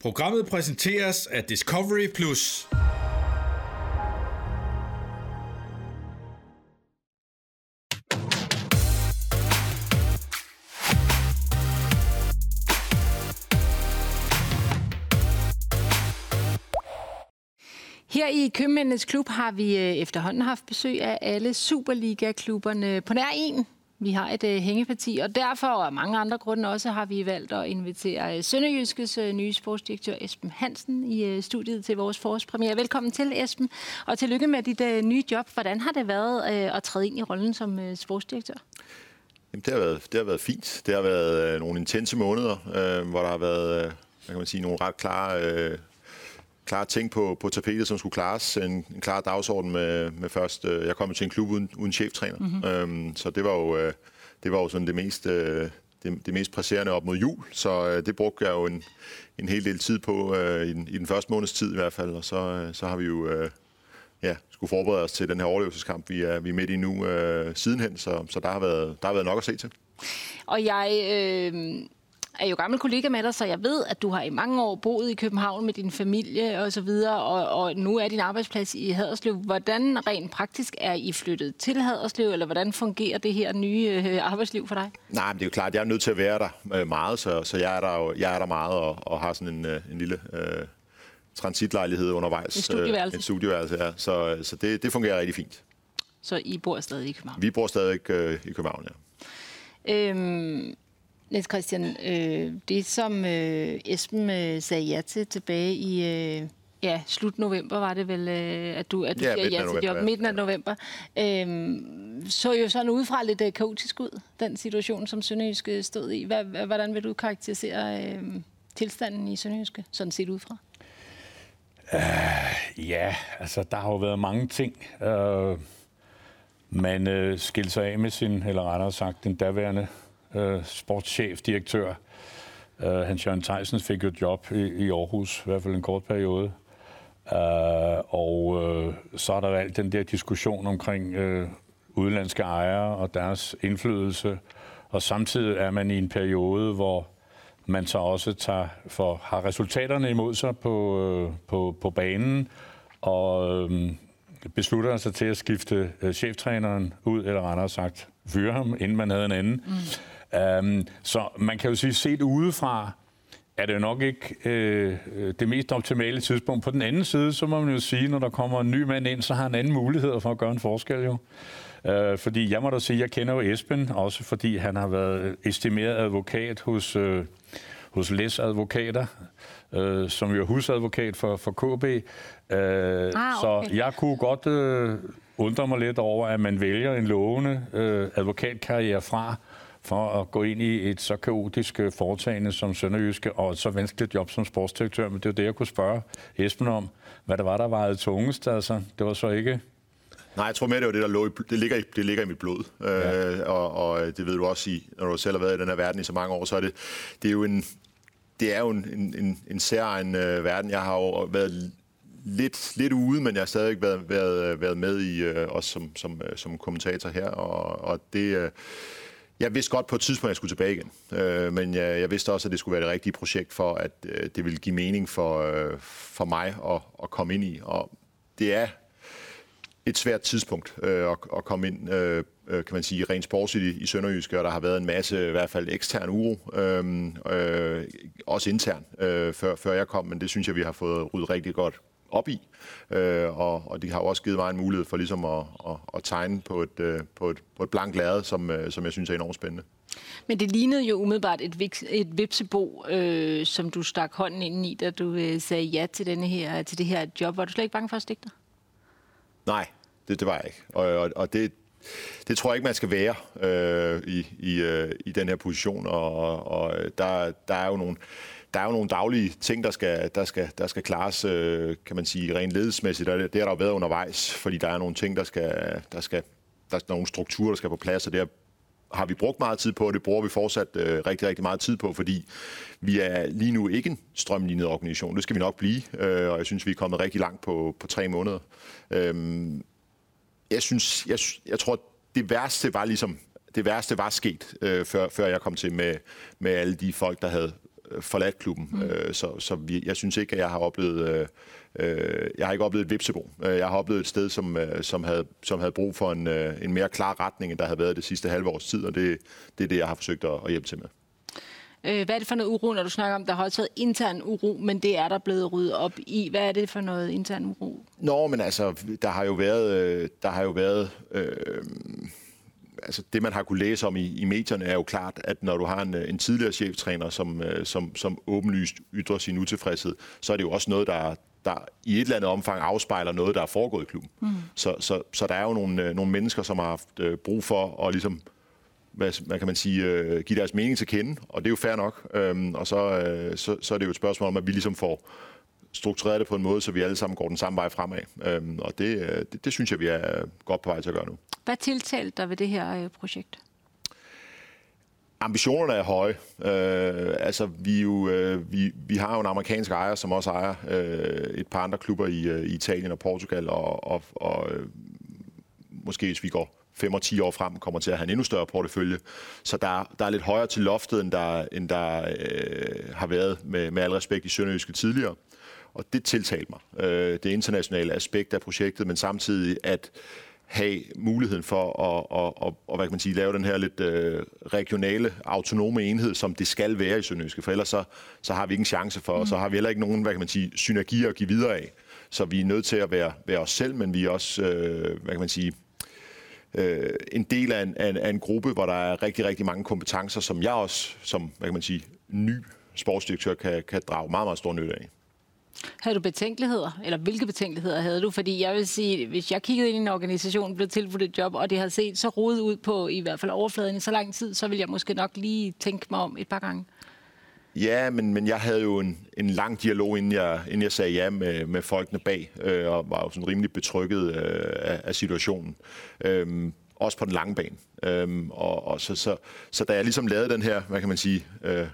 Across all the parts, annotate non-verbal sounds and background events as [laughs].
Programmet præsenteres af Discovery Plus. Her i Købmændenes Klub har vi øh, efterhånden haft besøg af alle Superliga-klubberne på nær en. Vi har et øh, hængeparti, og derfor og af mange andre grunde også har vi valgt at invitere øh, Sønderjyskes øh, nye sportsdirektør Esben Hansen i øh, studiet til vores forårspremiere. Velkommen til, Esben, og tillykke med dit øh, nye job. Hvordan har det været øh, at træde ind i rollen som øh, sportsdirektør? Jamen, det, har været, det har været fint. Det har været øh, nogle intense måneder, øh, hvor der har været øh, hvad kan man sige, nogle ret klare øh, klare ting på, på tapetet, som skulle klares. En, en klar dagsorden med, med først... Øh, jeg kom til en klub uden, uden cheftræner. Mm-hmm. Øhm, så det var jo, øh, det var jo sådan det mest, øh, det, det mest presserende op mod jul. Så øh, det brugte jeg jo en, en hel del tid på, øh, i, den, i den første måneds tid i hvert fald. Og så, øh, så har vi jo... Øh, ja, skulle forberede os til den her overlevelseskamp, vi er, vi er midt i nu øh, sidenhen, så, så der, har været, der har været nok at se til. Og jeg øh, er jo gammel kollega med dig, så jeg ved, at du har i mange år boet i København med din familie og så videre, og, og nu er din arbejdsplads i Haderslev. Hvordan rent praktisk er I flyttet til Haderslev, eller hvordan fungerer det her nye øh, arbejdsliv for dig? Nej, men det er jo klart, jeg er nødt til at være der øh, meget, så, så jeg, er der jo, jeg er der meget og, og har sådan en, øh, en lille... Øh, transitlejlighed undervejs. Et studieværelse. Et studieværelse, ja. Så, så det, det fungerer rigtig fint. Så I bor stadig i København? Vi bor stadig øh, i København, ja. Øhm, Niels Christian, øh, det som øh, Esben øh, sagde ja til tilbage i øh, ja, slut november, var det vel, øh, at du, at du Ja, siger ja til november, job ja. midten af november. Øh, så jo sådan udefra lidt øh, kaotisk ud, den situation, som Sønderjyske stod i. Hvad, hvordan vil du karakterisere øh, tilstanden i Sønderjyske, sådan set udefra? Ja, altså der har jo været mange ting. Øh, man øh, skilte sig af med sin, eller rettere sagt, den daværende øh, sportschef, direktør. Øh, Hans Jørgen Theisen fik jo et job i, i Aarhus, i hvert fald en kort periode. Øh, og øh, så er der alt den der diskussion omkring øh, udenlandske ejere og deres indflydelse. Og samtidig er man i en periode, hvor man så også tager for, har resultaterne imod sig på, øh, på, på banen, og øh, beslutter sig til at skifte øh, cheftræneren ud, eller rettere sagt fyre ham, inden man havde en anden. Mm. Um, så man kan jo sige, set udefra, er det jo nok ikke øh, det mest optimale tidspunkt. På den anden side, så må man jo sige, når der kommer en ny mand ind, så har han anden mulighed for at gøre en forskel jo. Øh, fordi jeg må da sige, jeg kender jo Esben, også fordi han har været estimeret advokat hos, øh, hos Les Advokater, øh, som jo er husadvokat for, for KB. Øh, okay. Så jeg kunne godt øh, undre mig lidt over, at man vælger en lovende øh, advokatkarriere fra, for at gå ind i et så kaotisk øh, foretagende som Sønderjyske, og et så vanskeligt job som sportsdirektør. Men det er jo det, jeg kunne spørge Esben om, hvad der var, der vejede tungest. Altså, det var så ikke... Nej, jeg tror mere, det var det, der lå i, det ligger i, det ligger i mit blod. Ja. Øh, og, og det ved du også, i, når du selv har været i den her verden i så mange år, så er det, det er jo en, det er jo en, en, en, en særegen øh, verden. Jeg har jo været lidt, lidt ude, men jeg har stadig været, været, været med i, øh, også som, som, øh, som kommentator her, og, og det... Øh, jeg vidste godt på et tidspunkt, at jeg skulle tilbage igen. Øh, men jeg, jeg vidste også, at det skulle være det rigtige projekt for, at øh, det ville give mening for, øh, for mig at, at komme ind i. Og det er et svært tidspunkt øh, at, at komme ind, øh, øh kan man sige, rent sportsligt i, i Sønderjysk, og der har været en masse, i hvert fald ekstern uro, øh, øh, også intern, øh, før, før jeg kom, men det synes jeg, vi har fået ryddet rigtig godt op i, øh, og, og det har jo også givet mig en mulighed for ligesom at, at, at tegne på et, øh, på et, på et blankt lærred, som, øh, som jeg synes er enormt spændende. Men det lignede jo umiddelbart et, et vipsebo, øh, som du stak hånden ind i, da du øh, sagde ja til, denne her, til det her job. Var du slet ikke bange for at stikke dig? Nej, det, det var jeg ikke. Og, og, og det, det tror jeg ikke, man skal være øh, i, i, øh, i den her position. Og, og der, der er jo nogle der er jo nogle daglige ting, der skal, der skal, der skal klares, øh, kan man sige, rent ledelsesmæssigt. Det, det har der jo været undervejs, fordi der er nogle ting, der skal, der skal, der er nogle strukturer, der skal på plads, og det har har vi brugt meget tid på, og det bruger vi fortsat øh, rigtig, rigtig meget tid på, fordi vi er lige nu ikke en strømlignet organisation. Det skal vi nok blive, øh, og jeg synes, vi er kommet rigtig langt på, på tre måneder. Øhm, jeg synes, jeg, jeg tror, det værste var ligesom, det værste var sket, øh, før, før jeg kom til med, med alle de folk, der havde forladt klubben. Mm. Øh, så så vi, jeg synes ikke, at jeg har oplevet... Øh, øh, jeg har ikke oplevet et vipsebo. Øh, jeg har oplevet et sted, som, øh, som, havde, som havde brug for en, en mere klar retning, end der havde været det sidste halve års tid, og det, det er det, jeg har forsøgt at, at hjælpe til med. Hvad er det for noget uro, når du snakker om, der har også været intern uro, men det er der blevet ryddet op i. Hvad er det for noget intern uro? Nå, men altså, der har jo været, der har jo været øh, altså det, man har kunne læse om i, i medierne, er jo klart, at når du har en, en tidligere cheftræner, som, øh, som, som åbenlyst ytrer sin utilfredshed, så er det jo også noget, der, der i et eller andet omfang afspejler noget, der er foregået i klubben. Mm. Så, så, så der er jo nogle, nogle mennesker, som har haft brug for at ligesom hvad, hvad kan man sige, øh, give deres mening til kende, og det er jo fair nok. Øhm, og så, øh, så, så er det jo et spørgsmål om, at vi ligesom får struktureret det på en måde, så vi alle sammen går den samme vej fremad. Øhm, og det, øh, det, det synes jeg, vi er godt på vej til at gøre nu. Hvad tiltalte der ved det her øh, projekt? Ambitionerne er høje. Øh, altså, vi, jo, øh, vi, vi har jo en amerikansk ejer, som også ejer øh, et par andre klubber i, øh, i Italien og Portugal, og, og, og øh, måske hvis vi går 5 og 10 år frem kommer til at have en endnu større portefølje. Så der, der er lidt højere til loftet, end der, end der øh, har været med, med al respekt i Sønderjyske tidligere. Og det tiltalte mig. Øh, det internationale aspekt af projektet, men samtidig at have muligheden for at, at, at, at hvad kan man sige, lave den her lidt øh, regionale, autonome enhed, som det skal være i Sønderjyske, for ellers så, så har vi ikke en chance for, mm. så har vi heller ikke nogen, hvad kan man sige, synergier at give videre af. Så vi er nødt til at være, være os selv, men vi er også, øh, hvad kan man sige, øh, en del af en, af, en, af en gruppe, hvor der er rigtig, rigtig mange kompetencer, som jeg også, som hvad kan man sige, ny sportsdirektør, kan, kan drage meget, meget stor nytte af. Havde du betænkeligheder? Eller hvilke betænkeligheder havde du? Fordi jeg vil sige, hvis jeg kiggede ind i en organisation, blev tilbudt et job, og det har set så rodet ud på i hvert fald overfladen i så lang tid, så vil jeg måske nok lige tænke mig om et par gange. Ja, men, men jeg havde jo en, en lang dialog, inden jeg, inden jeg sagde ja med, med folkene bag, øh, og var jo sådan rimelig betrykket øh, af, af situationen. Øhm, også på den lange bane. Øhm, og, og så, så, så da jeg ligesom lavede den her, hvad kan man sige, øh,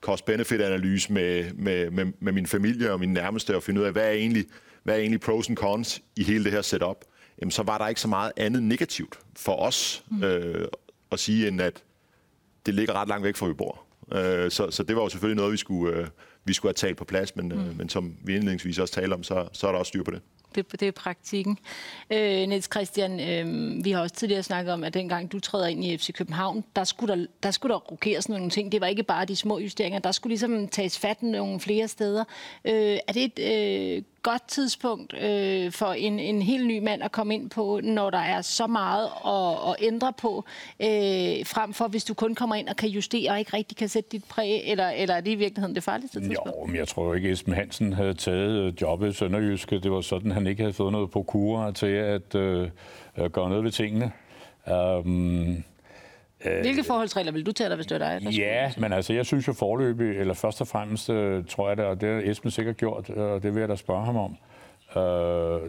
cost-benefit-analyse med, med, med, med min familie og min nærmeste, og finde ud af, hvad er egentlig, hvad er egentlig pros and cons i hele det her setup, jamen, så var der ikke så meget andet negativt for os mm. øh, at sige, end at det ligger ret langt væk fra, hvor vi bor. Øh, så, så det var jo selvfølgelig noget, vi skulle, øh, vi skulle have talt på plads, men, øh, mm. men som vi indledningsvis også talte om, så, så er der også styr på det. Det, det er praktikken. Øh, Niels Christian, øh, vi har også tidligere snakket om, at dengang du træder ind i FC København, der skulle der, der, skulle der rokeres nogle ting. Det var ikke bare de små justeringer. Der skulle ligesom tages fat nogle flere steder. Øh, er det et øh, godt tidspunkt øh, for en, en helt ny mand at komme ind på, når der er så meget at, at ændre på, øh, frem for hvis du kun kommer ind og kan justere og ikke rigtig kan sætte dit præg, eller, eller er det i virkeligheden det farligste tidspunkt? Jo, men jeg tror ikke, at Esben Hansen havde taget øh, jobbet i Sønderjyske. Det var sådan, han ikke havde fået noget på kurer til at øh, gøre noget ved tingene. Um, hvilke forholdsregler vil du tage dig, hvis det er dig? ja, men altså, jeg synes jo forløbig, eller først og fremmest, uh, tror jeg det, og det har Esben sikkert gjort, og det vil jeg da spørge ham om, uh,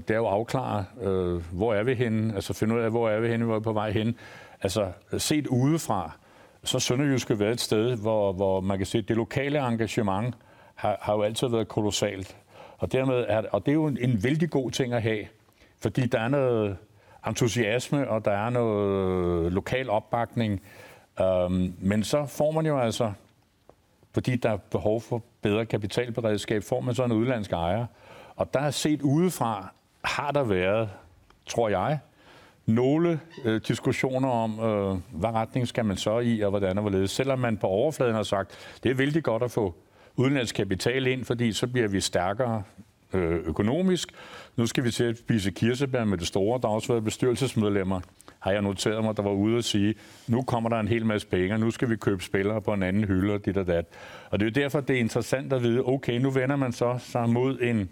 det er jo afklare, uh, hvor er vi henne, altså finde ud af, hvor er vi henne, hvor er vi på vej hen. Altså, set udefra, så Sønderjysk været et sted, hvor, hvor man kan se, at det lokale engagement har, har jo altid været kolossalt. Og, dermed er, og det er jo en, en vældig god ting at have, fordi der er noget entusiasme, og der er noget øh, lokal opbakning. Øhm, men så får man jo altså, fordi der er behov for bedre kapitalberedskab, får man så en udlandsk ejer. Og der er set udefra, har der været, tror jeg, nogle øh, diskussioner om, øh, hvad retning skal man så i, og hvordan og hvorledes. Selvom man på overfladen har sagt, det er vældig godt at få udenlandsk kapital ind, fordi så bliver vi stærkere Øh, økonomisk. Nu skal vi til at spise kirsebær med det store. Der har også været bestyrelsesmedlemmer, har jeg noteret mig, der var ude og sige, nu kommer der en hel masse penge, nu skal vi købe spillere på en anden hylde og dit og dat. Og det er jo derfor, det er interessant at vide, okay, nu vender man så sig mod en,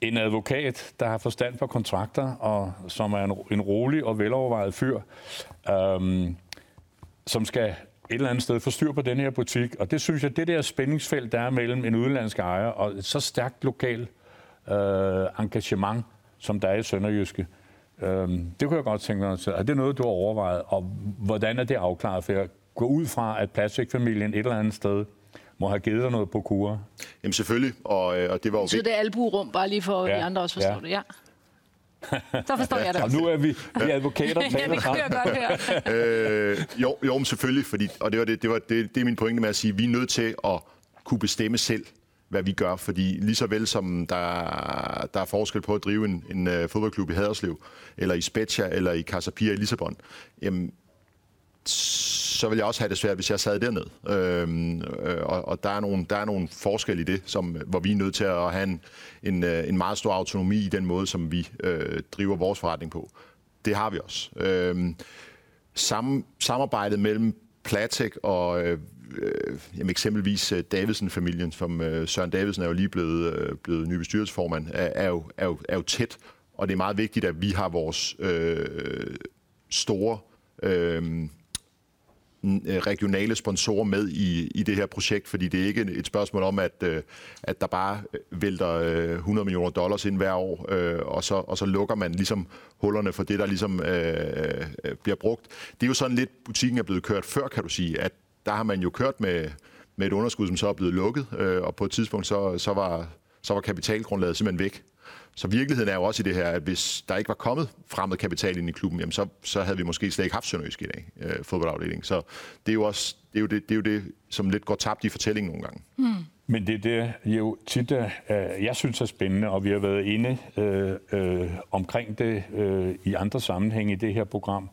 en advokat, der har forstand på kontrakter, og som er en, en rolig og velovervejet fyr, øhm, som skal et eller andet sted få styr på den her butik. Og det synes jeg, det der spændingsfelt, der er mellem en udenlandsk ejer og et så stærkt lokal øh, engagement, som der er i Sønderjyske, øh, det kunne jeg godt tænke mig til. Er det noget, du har overvejet, og hvordan er det afklaret? For jeg går ud fra, at Plastikfamilien et eller andet sted må have givet dig noget på kur. Jamen selvfølgelig, og, øh, og det var jo... Så det er albuerum, bare lige for, at ja. de andre også forstår ja. det, ja. Så forstår jeg det. Og nu er vi, vi advokater taler ja, det jeg godt høre. øh, jo, jo, men selvfølgelig, fordi, og det, var det, det, var, det, det er min pointe med at sige, at vi er nødt til at kunne bestemme selv, hvad vi gør. Fordi lige så vel som der, der er forskel på at drive en, en uh, fodboldklub i Haderslev, eller i Spezia, eller i Casapia i Lissabon, jamen, så vil jeg også have det svært, hvis jeg sad derned. Øhm, øh, og og der, er nogle, der er nogle forskel i det, som, hvor vi er nødt til at have en, en, øh, en meget stor autonomi i den måde, som vi øh, driver vores forretning på. Det har vi også. Øhm, sam, samarbejdet mellem Platek og øh, øh, jamen eksempelvis øh, Davidsen-familien, som øh, Søren Davidsen er jo lige blevet, øh, blevet ny bestyrelsesformand, er, er, jo, er, jo, er jo tæt. Og det er meget vigtigt, at vi har vores øh, store øh, Øh, regionale sponsorer med i, i det her projekt, fordi det er ikke et spørgsmål om, at, øh, at der bare øh, vælter 100 millioner dollars ind hver år, og, så, og så lukker man ligesom hullerne for det, der ligesom øh, bliver brugt. Det er jo sådan lidt, butikken er blevet kørt før, kan du sige, at der har man jo kørt med, med et underskud, som så er blevet lukket, øh, og på et tidspunkt så, så, var, så var kapitalgrundlaget simpelthen væk. Så virkeligheden er jo også i det her, at hvis der ikke var kommet fremmed kapital ind i klubben, jamen så, så havde vi måske slet ikke haft Sønderjysk i dag, øh, fodboldafdeling. Så det er jo også det, er jo det, det, er jo det, som lidt går tabt i fortællingen nogle gange. Mm. Men det er det, jo tit, uh, jeg synes er spændende, og vi har været inde uh, uh, omkring det uh, i andre sammenhænge i det her program,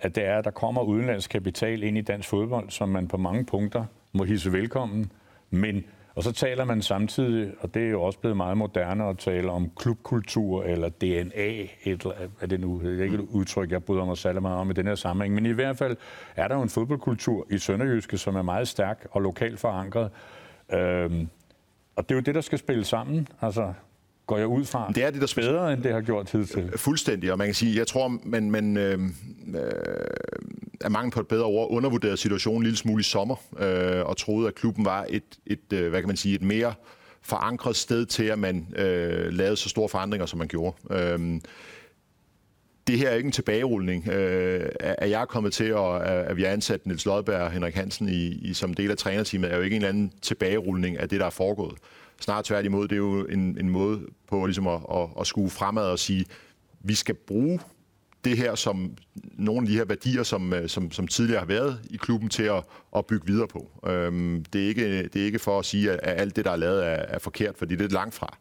at det er, at der kommer udenlandsk kapital ind i dansk fodbold, som man på mange punkter må hisse velkommen, men og så taler man samtidig, og det er jo også blevet meget moderne at tale om klubkultur eller DNA, et, er det nu det er ikke et udtryk, jeg bryder mig særlig meget om i den her sammenhæng, men i hvert fald er der jo en fodboldkultur i Sønderjyske, som er meget stærk og lokalt forankret. Øhm, og det er jo det, der skal spille sammen. Altså, går jeg ud fra, det er det, der bedre, end det har gjort hidtil. Øh, fuldstændig, og man kan sige, jeg tror, man, man øh, øh, er mange på et bedre ord undervurderet situationen en lille smule i sommer, øh, og troede, at klubben var et, et øh, hvad kan man sige, et mere forankret sted til, at man øh, lavede så store forandringer, som man gjorde. Øh, det her er ikke en tilbagerulning. Øh, at jeg er kommet til, og at vi har ansat Niels Lodberg og Henrik Hansen i, i, som del af trænerteamet, er jo ikke en eller anden tilbagerulning af det, der er foregået. Snart tværtimod, det er jo en, en måde på ligesom at, at, at skue fremad og sige, vi skal bruge det her som nogle af de her værdier, som, øh, som, som tidligere har været i klubben til at, at bygge videre på. Øhm, det, er ikke, det er ikke for at sige, at alt det, der er lavet, er, er forkert, fordi det er langt fra.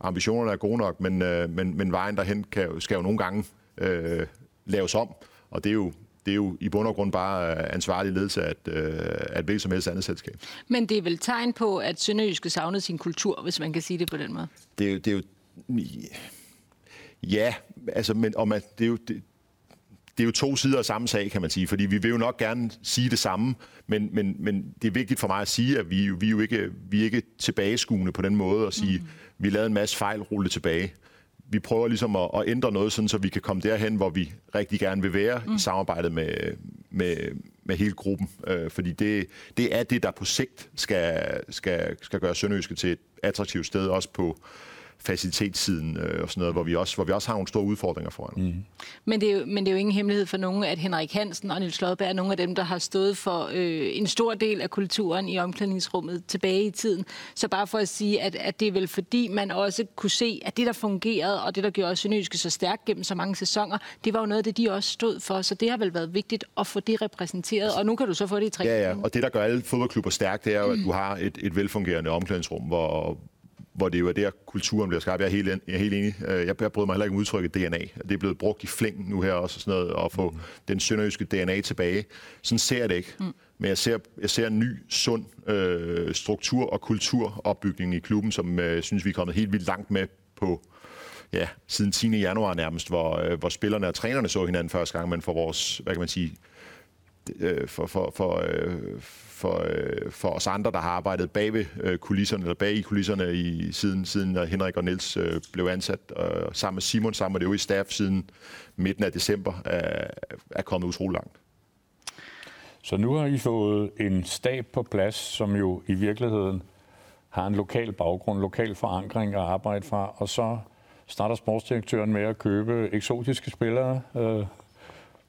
Ambitionerne er gode nok, men, øh, men, men vejen derhen kan, skal jo nogle gange øh, laves om, og det er jo det er jo i bund og grund bare øh, ansvarlig ledelse af et, at hvilket som helst andet selskab. Men det er vel tegn på, at Sønderjyske savnede sin kultur, hvis man kan sige det på den måde? Det er jo... Det er jo ja, altså, men og man, det, er jo, det, det er jo to sider af samme sag, kan man sige, fordi vi vil jo nok gerne sige det samme, men, men, men det er vigtigt for mig at sige, at vi, vi er jo ikke, vi er ikke tilbageskuende på den måde at sige, mm. vi lavede en masse fejl, rulle tilbage. Vi prøver ligesom at, at ændre noget, sådan, så vi kan komme derhen, hvor vi rigtig gerne vil være mm. i samarbejdet med, med, med hele gruppen. Øh, fordi det, det er det, der på sigt skal, skal, skal gøre Sønderjyske til et attraktivt sted, også på, facilitetssiden øh, og sådan noget, hvor vi, også, hvor vi også har nogle store udfordringer foran. Mm. Men, det er jo, men det er jo ingen hemmelighed for nogen, at Henrik Hansen og Niels Lodberg er nogle af dem, der har stået for øh, en stor del af kulturen i omklædningsrummet tilbage i tiden. Så bare for at sige, at, at det er vel fordi, man også kunne se, at det, der fungerede, og det, der gjorde Sønderjyske så stærkt gennem så mange sæsoner, det var jo noget af det, de også stod for. Så det har vel været vigtigt at få det repræsenteret, og nu kan du så få det i tre. Ja, ja, og det, der gør alle fodboldklubber stærkt, det er jo, at du har et, et velfungerende omklædningsrum, hvor, hvor det jo er der, kulturen bliver skabt. Jeg er helt, jeg er helt enig. Øh, jeg, jeg bryder mig heller ikke om udtrykket DNA. Det er blevet brugt i flæng nu her også, og sådan noget, at få mm. den sønderjyske DNA tilbage. Sådan ser jeg det ikke. Mm. Men jeg ser, jeg ser en ny, sund øh, struktur- og kulturopbygning i klubben, som jeg øh, synes, vi er kommet helt vildt langt med på ja, siden 10. januar nærmest, hvor, øh, hvor spillerne og trænerne så hinanden første gang, men for vores, hvad kan man sige, øh, for, for, for, øh, for, øh, for os andre, der har arbejdet bag ved øh, kulisserne, eller bag i kulisserne i, siden, siden øh, Henrik og Niels øh, blev ansat, og sammen med Simon, sammen med det øvrige i staff siden midten af december, er, er kommet utrolig langt. Så nu har I fået en stab på plads, som jo i virkeligheden har en lokal baggrund, lokal forankring at arbejde fra, og så starter sportsdirektøren med at købe eksotiske spillere, øh,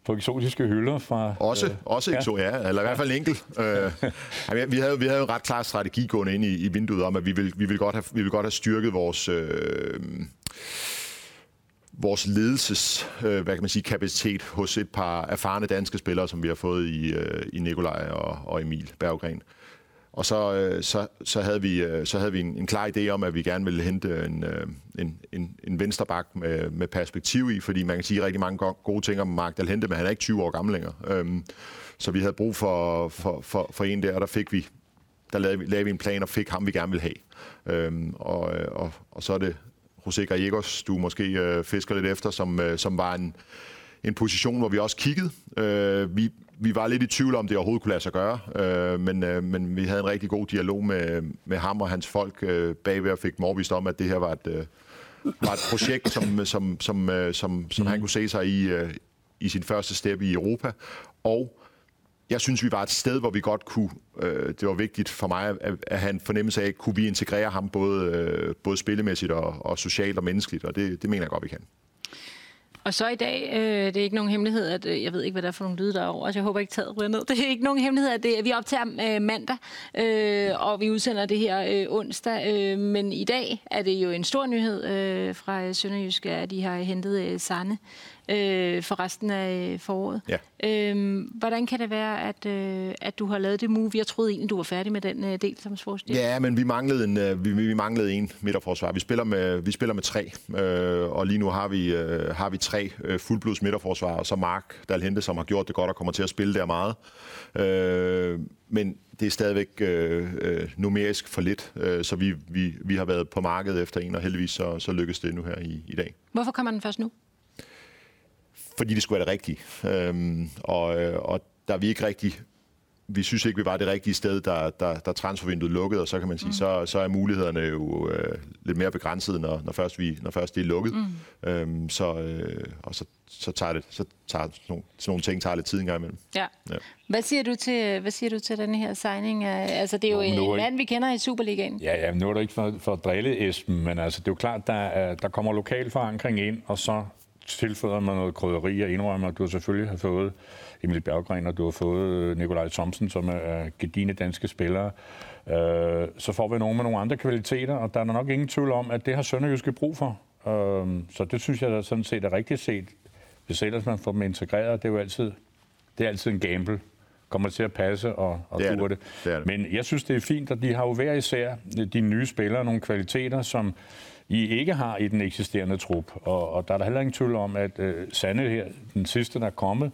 på eksotiske hylder fra... Også, øh, også ja. ja, eller i hvert fald enkelt. øh, [laughs] vi, havde, vi havde en ret klar strategi gående ind i, i vinduet om, at vi vil, vi vil, godt, have, vi vil godt have styrket vores... Øh, vores ledelses, øh, hvad kan man sige, kapacitet hos et par erfarne danske spillere, som vi har fået i, øh, i Nikolaj og, og Emil Berggren og så, øh, så, så, havde vi, øh, så havde vi en, en klar idé om, at vi gerne ville hente en, øh, en, en, en vensterbak med, med perspektiv i, fordi man kan sige rigtig mange gode ting om Mark Dalhente, men han er ikke 20 år gammel længere. Øhm, så vi havde brug for, for, for, for en der, og der fik vi der lavede, vi, lavede vi en plan og fik ham, vi gerne ville have. Øhm, og, øh, og, og så er det José Gallegos, du måske øh, fisker lidt efter, som, øh, som var en, en position, hvor vi også kiggede. Øh, vi, vi var lidt i tvivl om, det overhovedet kunne lade sig gøre, øh, men, øh, men vi havde en rigtig god dialog med, med ham og hans folk øh, bagved og fik dem overbevist om, at det her var et, øh, var et projekt, som, som, som, øh, som, som han kunne se sig i, øh, i sin første step i Europa. Og jeg synes, vi var et sted, hvor vi godt kunne, øh, det var vigtigt for mig at, at have en fornemmelse af, kunne vi integrere ham både, øh, både spillemæssigt og, og socialt og menneskeligt, og det, det mener jeg godt, vi kan. Og så i dag, øh, det er ikke nogen hemmelighed, at øh, jeg ved ikke, hvad der er for nogle lyde derovre, så jeg håber ikke taget ryger ned. [laughs] Det er ikke nogen hemmelighed, at det, vi optager øh, mandag, øh, og vi udsender det her øh, onsdag. Øh, men i dag er det jo en stor nyhed øh, fra Sønderjysk, at de har hentet øh, Sanne øh, for resten af foråret. Ja. Øh, hvordan kan det være, at, øh, at du har lavet det move? Jeg troede egentlig, du var færdig med den øh, del som sportsdirektør. Ja, men vi manglede en, øh, vi, vi manglede en midterforsvar. Vi spiller med, vi spiller med tre, øh, og lige nu har vi, øh, har vi tre øh, fuldblods midterforsvar, og så Mark Dalhente, som har gjort det godt og kommer til at spille der meget. Øh, men det er stadigvæk øh, øh, numerisk for lidt, øh, så vi, vi, vi har været på markedet efter en, og heldigvis så, så lykkes det nu her i, i dag. Hvorfor kommer den først nu? Fordi det skulle være det rigtige. Øhm, og, øh, og der er vi ikke rigtig vi synes ikke, vi var det rigtige sted, der, der, der transfervinduet lukkede, og så kan man sige, mm. så, så er mulighederne jo øh, lidt mere begrænsede, når, når, først vi, når først det er lukket. Mm. Øhm, så, øh, og så, så tager det, så tager sådan nogle, sådan nogle ting tager lidt tid en gang imellem. Ja. ja. Hvad siger du til, hvad siger du til den her signing? Altså, det er jo Nå, en mand, vi kender i Superligaen. Ja, ja, nu er det ikke for, for at drille Esben, men altså, det er jo klart, der, der kommer lokal forankring ind, og så tilføjer man noget krydderi og indrømmer, at du selvfølgelig har fået Emil Berggren, og du har fået øh, Nikolaj Thomsen, som er gedine danske spillere. Øh, så får vi nogen med nogle andre kvaliteter, og der er nok ingen tvivl om, at det har Sønderjyske brug for. Øh, så det synes jeg da sådan set er rigtigt set. Hvis ellers man får dem integreret, det er jo altid, det er altid en gamble kommer til at passe og, og det det. det. det, det. Men jeg synes, det er fint, at de har jo hver især de nye spillere nogle kvaliteter, som i ikke har i den eksisterende trup. Og, og der er der heller ingen tvivl om, at øh, Sande her, den sidste, der er kommet,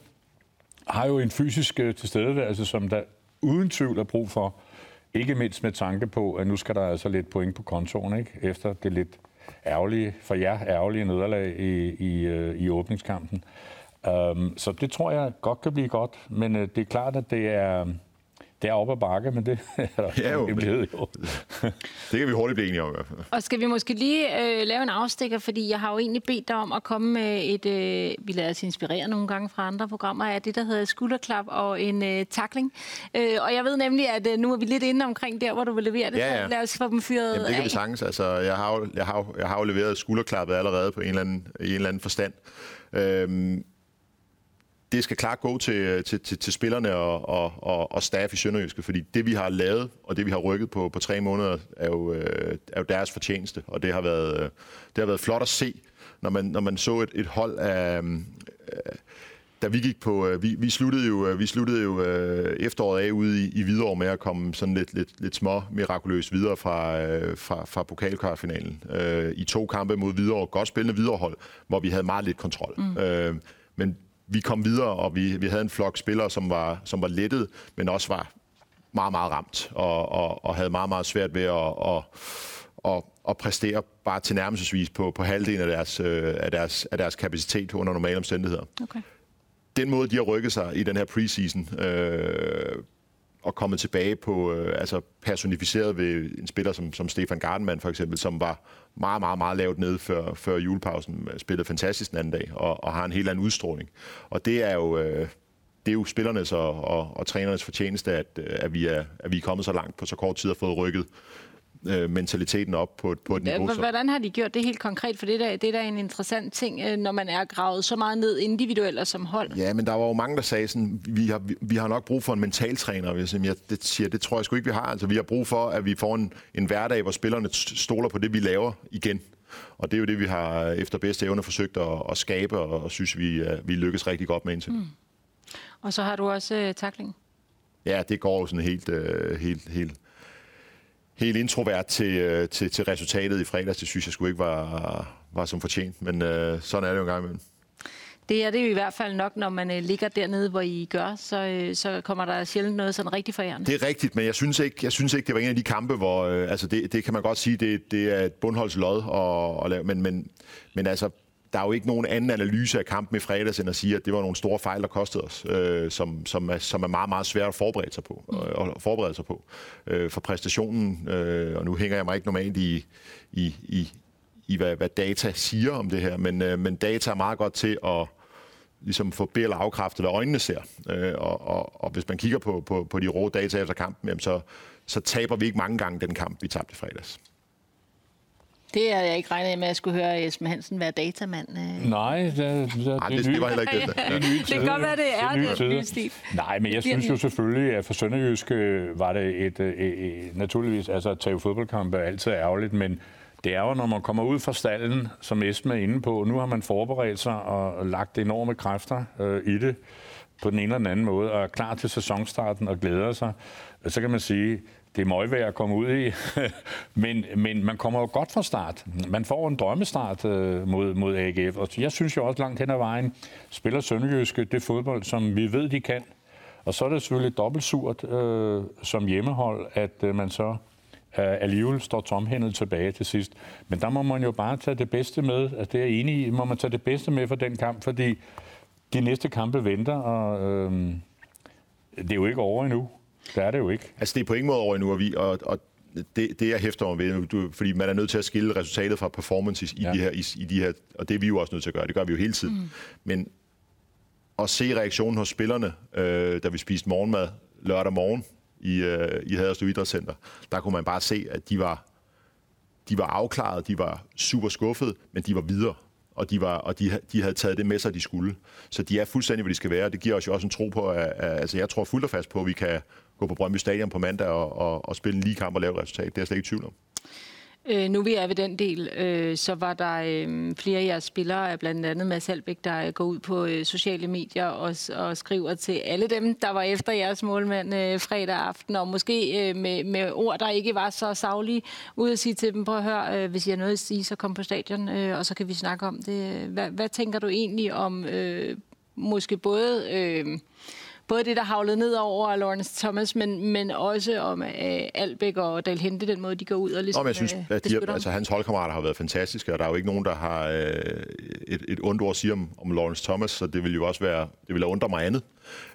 har jo en fysisk øh, tilstedeværelse, som der uden tvivl er brug for. Ikke mindst med tanke på, at nu skal der altså lidt point på kontoren, ikke? efter det lidt ærgerlige, for jer ærgerlige nederlag i, i, øh, i åbningskampen. Um, så det tror jeg godt kan blive godt, men øh, det er klart, at det er, det er op ad bakke, men det [laughs] er der ja, jo, det, jo. [laughs] det kan vi hurtigt blive enige om i hvert fald. Og skal vi måske lige øh, lave en afstikker, fordi jeg har jo egentlig bedt dig om at komme med et, øh, vi lader os inspirere nogle gange fra andre programmer, af det, der hedder skulderklap og en øh, takling. Øh, og jeg ved nemlig, at øh, nu er vi lidt inde omkring der, hvor du vil levere det. Ja, ja. lad os få dem fyret Jamen, det kan af. vi sagtens. Altså, jeg, har jo, jeg, har, jeg har jo leveret skulderklappet allerede på en eller anden, i en eller anden forstand. Øhm, det skal klart gå til, til, til, til spillerne og, og, og, og staff i Sønderjyske, fordi det vi har lavet, og det vi har rykket på på tre måneder, er jo, øh, er jo deres fortjeneste, og det har været, øh, det har været flot at se, når man, når man så et, et hold af... Øh, da vi gik på, vi, vi sluttede jo, vi sluttede jo efteråret af ude i, i Hvidovre med at komme sådan lidt, lidt, lidt små mirakuløst videre fra, fra, fra pokalkartfinalen øh, i to kampe mod Hvidovre. Godt spillende Hvidovre-hold, hvor vi havde meget lidt kontrol. Mm. Øh, men vi kom videre, og vi, vi havde en flok spillere, som var, som var lettet, men også var meget, meget ramt, og, og, og havde meget, meget svært ved at, at, at, at præstere bare til nærmelsesvis på, på halvdelen af deres, øh, af, deres, af deres kapacitet under normale omstændigheder. Okay. Den måde, de har rykket sig i den her preseason, øh, og kommet tilbage på, øh, altså personificeret ved en spiller som, som Stefan Gardenman for eksempel, som var meget, meget, meget lavt nede før, før julepausen, øh, spillede fantastisk den anden dag, og, og har en helt anden udstråling. Og det er jo... Øh, det er jo spillernes og, og, og trænernes fortjeneste, at, øh, at, vi er, at vi er kommet så langt på så kort tid og fået rykket øh, mentaliteten op på, på et niveau. Hvordan har de gjort det helt konkret? For det der, det der er en interessant ting, øh, når man er gravet så meget ned individuelt og som hold. Ja, men der var jo mange, der sagde sådan, vi har, vi, vi har nok brug for en mentaltræner. Hvis jeg det siger, det tror jeg sgu ikke, vi har. Altså, vi har brug for, at vi får en, en hverdag, hvor spillerne stoler på det, vi laver igen. Og det er jo det, vi har efter bedste evne forsøgt at, at skabe, og, synes, vi, vi lykkes rigtig godt med indtil. Mm. Og så har du også uh, takling. Ja, det går jo sådan helt, uh, helt, helt helt introvert til, øh, til, til resultatet i fredags. Det synes jeg sgu ikke var, var som fortjent, men øh, sådan er det jo en gang imellem. Det er det jo i hvert fald nok, når man øh, ligger dernede, hvor I gør, så, øh, så kommer der sjældent noget sådan rigtig forærende. Det er rigtigt, men jeg synes ikke, jeg synes ikke det var en af de kampe, hvor... Øh, altså det, det kan man godt sige, det, det er et bundholdslod, og, og, men, men, men altså, der er jo ikke nogen anden analyse af kampen i fredags, end at sige, at det var nogle store fejl, der kostede os, øh, som, som, er, som er meget, meget svært at forberede sig på. Øh, og forberede sig på. Øh, for præstationen, øh, og nu hænger jeg mig ikke normalt i, i, i, i hvad, hvad data siger om det her, men, øh, men data er meget godt til at ligesom få be- eller afkræftet, hvad øjnene ser. Øh, og, og, og hvis man kigger på, på, på de rå data efter kampen, jamen så, så taber vi ikke mange gange den kamp, vi tabte i fredags. Det er jeg ikke regnet med, at jeg skulle høre Esben Hansen være datamand. Øh. Nej, det, det, det, Ej, det, det var heller ikke det. Ja. Det kan godt være, det er det, det stil. Nej, men jeg synes jo selvfølgelig, at for Sønderjysk var det et, et, et, et naturligvis, altså at tage fodboldkamp er altid ærgerligt, men det er jo, når man kommer ud fra stallen, som Esben er inde på, nu har man forberedt sig og lagt enorme kræfter øh, i det på den ene eller den anden måde, og er klar til sæsonstarten og glæder sig, så kan man sige, det er møgvejr at komme ud i, [laughs] men, men man kommer jo godt fra start. Man får en drømmestart øh, mod, mod AGF, og jeg synes jo også langt hen ad vejen, spiller Sønderjyske det fodbold, som vi ved, de kan. Og så er det selvfølgelig dobbelt surt øh, som hjemmehold, at øh, man så øh, alligevel står tomhændet tilbage til sidst. Men der må man jo bare tage det bedste med, altså det er jeg enig i, må man tage det bedste med for den kamp, fordi de næste kampe venter, og øh, det er jo ikke over endnu. Det er det jo ikke. Altså, det er på ingen måde over endnu, og, vi, og, og det, det jeg hæfter mig ved, du, fordi man er nødt til at skille resultatet fra performance i, ja. de her, i, i de her, og det er vi jo også nødt til at gøre, det gør vi jo hele tiden. Mm. Men at se reaktionen hos spillerne, øh, da vi spiste morgenmad lørdag morgen i, øh, i Haderslev Idrætscenter, der kunne man bare se, at de var, de var afklaret, de var super skuffede, men de var videre og, de, var, og de, de havde taget det med sig, de skulle. Så de er fuldstændig, hvor de skal være. Det giver os jo også en tro på, at, at altså jeg tror fuldt og fast på, at vi kan gå på Brøndby Stadion på mandag og, og, og spille en lige kamp og lave et resultat. Det er jeg slet ikke i tvivl om. Øh, nu vi er ved den del, øh, så var der øh, flere af jeres spillere, blandt andet Mads Halbæk, der øh, går ud på øh, sociale medier og, og skriver til alle dem, der var efter jeres målmand øh, fredag aften, og måske øh, med, med ord, der ikke var så savlige, ud at sige til dem, prøv at høre, øh, hvis I har noget at sige, så kom på stadion, øh, og så kan vi snakke om det. Hvad, hvad tænker du egentlig om øh, måske både... Øh, både det, der havlede ned over Lawrence Thomas, men, men også om uh, Albæk og Dal Hente, den måde, de går ud og ligesom, Nå, jeg synes, at de, altså, hans holdkammerater har været fantastiske, og der er jo ikke nogen, der har uh, et, et ondt ord at sige om, om Lawrence Thomas, så det vil jo også være, det vil undre mig andet.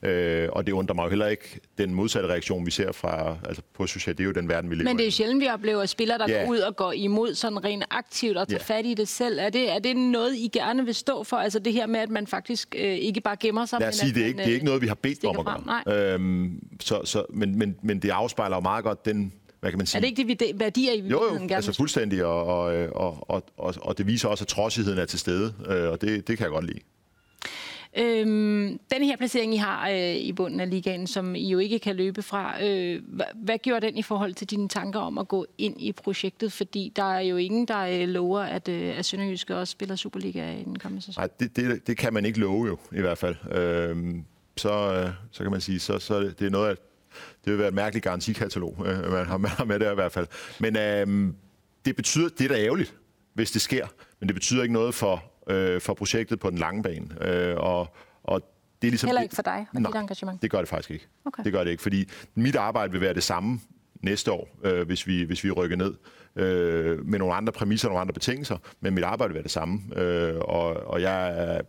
Øh, og det undrer mig jo heller ikke den modsatte reaktion, vi ser fra, altså på socialt. Det er jo den verden, vi lever Men det er sjældent, vi oplever spillere, der yeah. går ud og går imod sådan rent aktivt og tager yeah. fat i det selv. Er det, er det noget, I gerne vil stå for? Altså det her med, at man faktisk øh, ikke bare gemmer sig? Lad os sige, det er, ikke, det er ikke noget, vi har bedt om at gøre. Øhm, så, så, men, men, men det afspejler jo meget godt den hvad kan man sige? Er det ikke de værdier, I jo, jo, gerne altså fuldstændig, og, og, og, og, og det viser også, at trodsigheden er til stede, øh, og det, det kan jeg godt lide. Øhm, den her placering, I har øh, i bunden af ligaen, som I jo ikke kan løbe fra, øh, hvad, hvad gjorde den i forhold til dine tanker om at gå ind i projektet? Fordi der er jo ingen, der øh, lover, at, øh, at Sønderjysk også spiller Superliga i den kommende sæson. Nej, det, det, det kan man ikke love jo, i hvert fald. Øhm, så, øh, så kan man sige, så, så det er noget af, det vil være et mærkeligt garantikatalog, øh, man, har, man har med det i hvert fald. Men øh, det betyder, det er da ærgerligt, hvis det sker, men det betyder ikke noget for øh, for projektet på den lange bane. Øh, og, og det er ligesom, Heller ikke for dig og dit engagement? det gør det faktisk ikke. Okay. Det gør det ikke, fordi mit arbejde vil være det samme næste år, øh, hvis, vi, hvis vi rykker ned. Øh, med nogle andre præmisser, nogle andre betingelser, men mit arbejde vil være det samme. Øh, og, og jeg er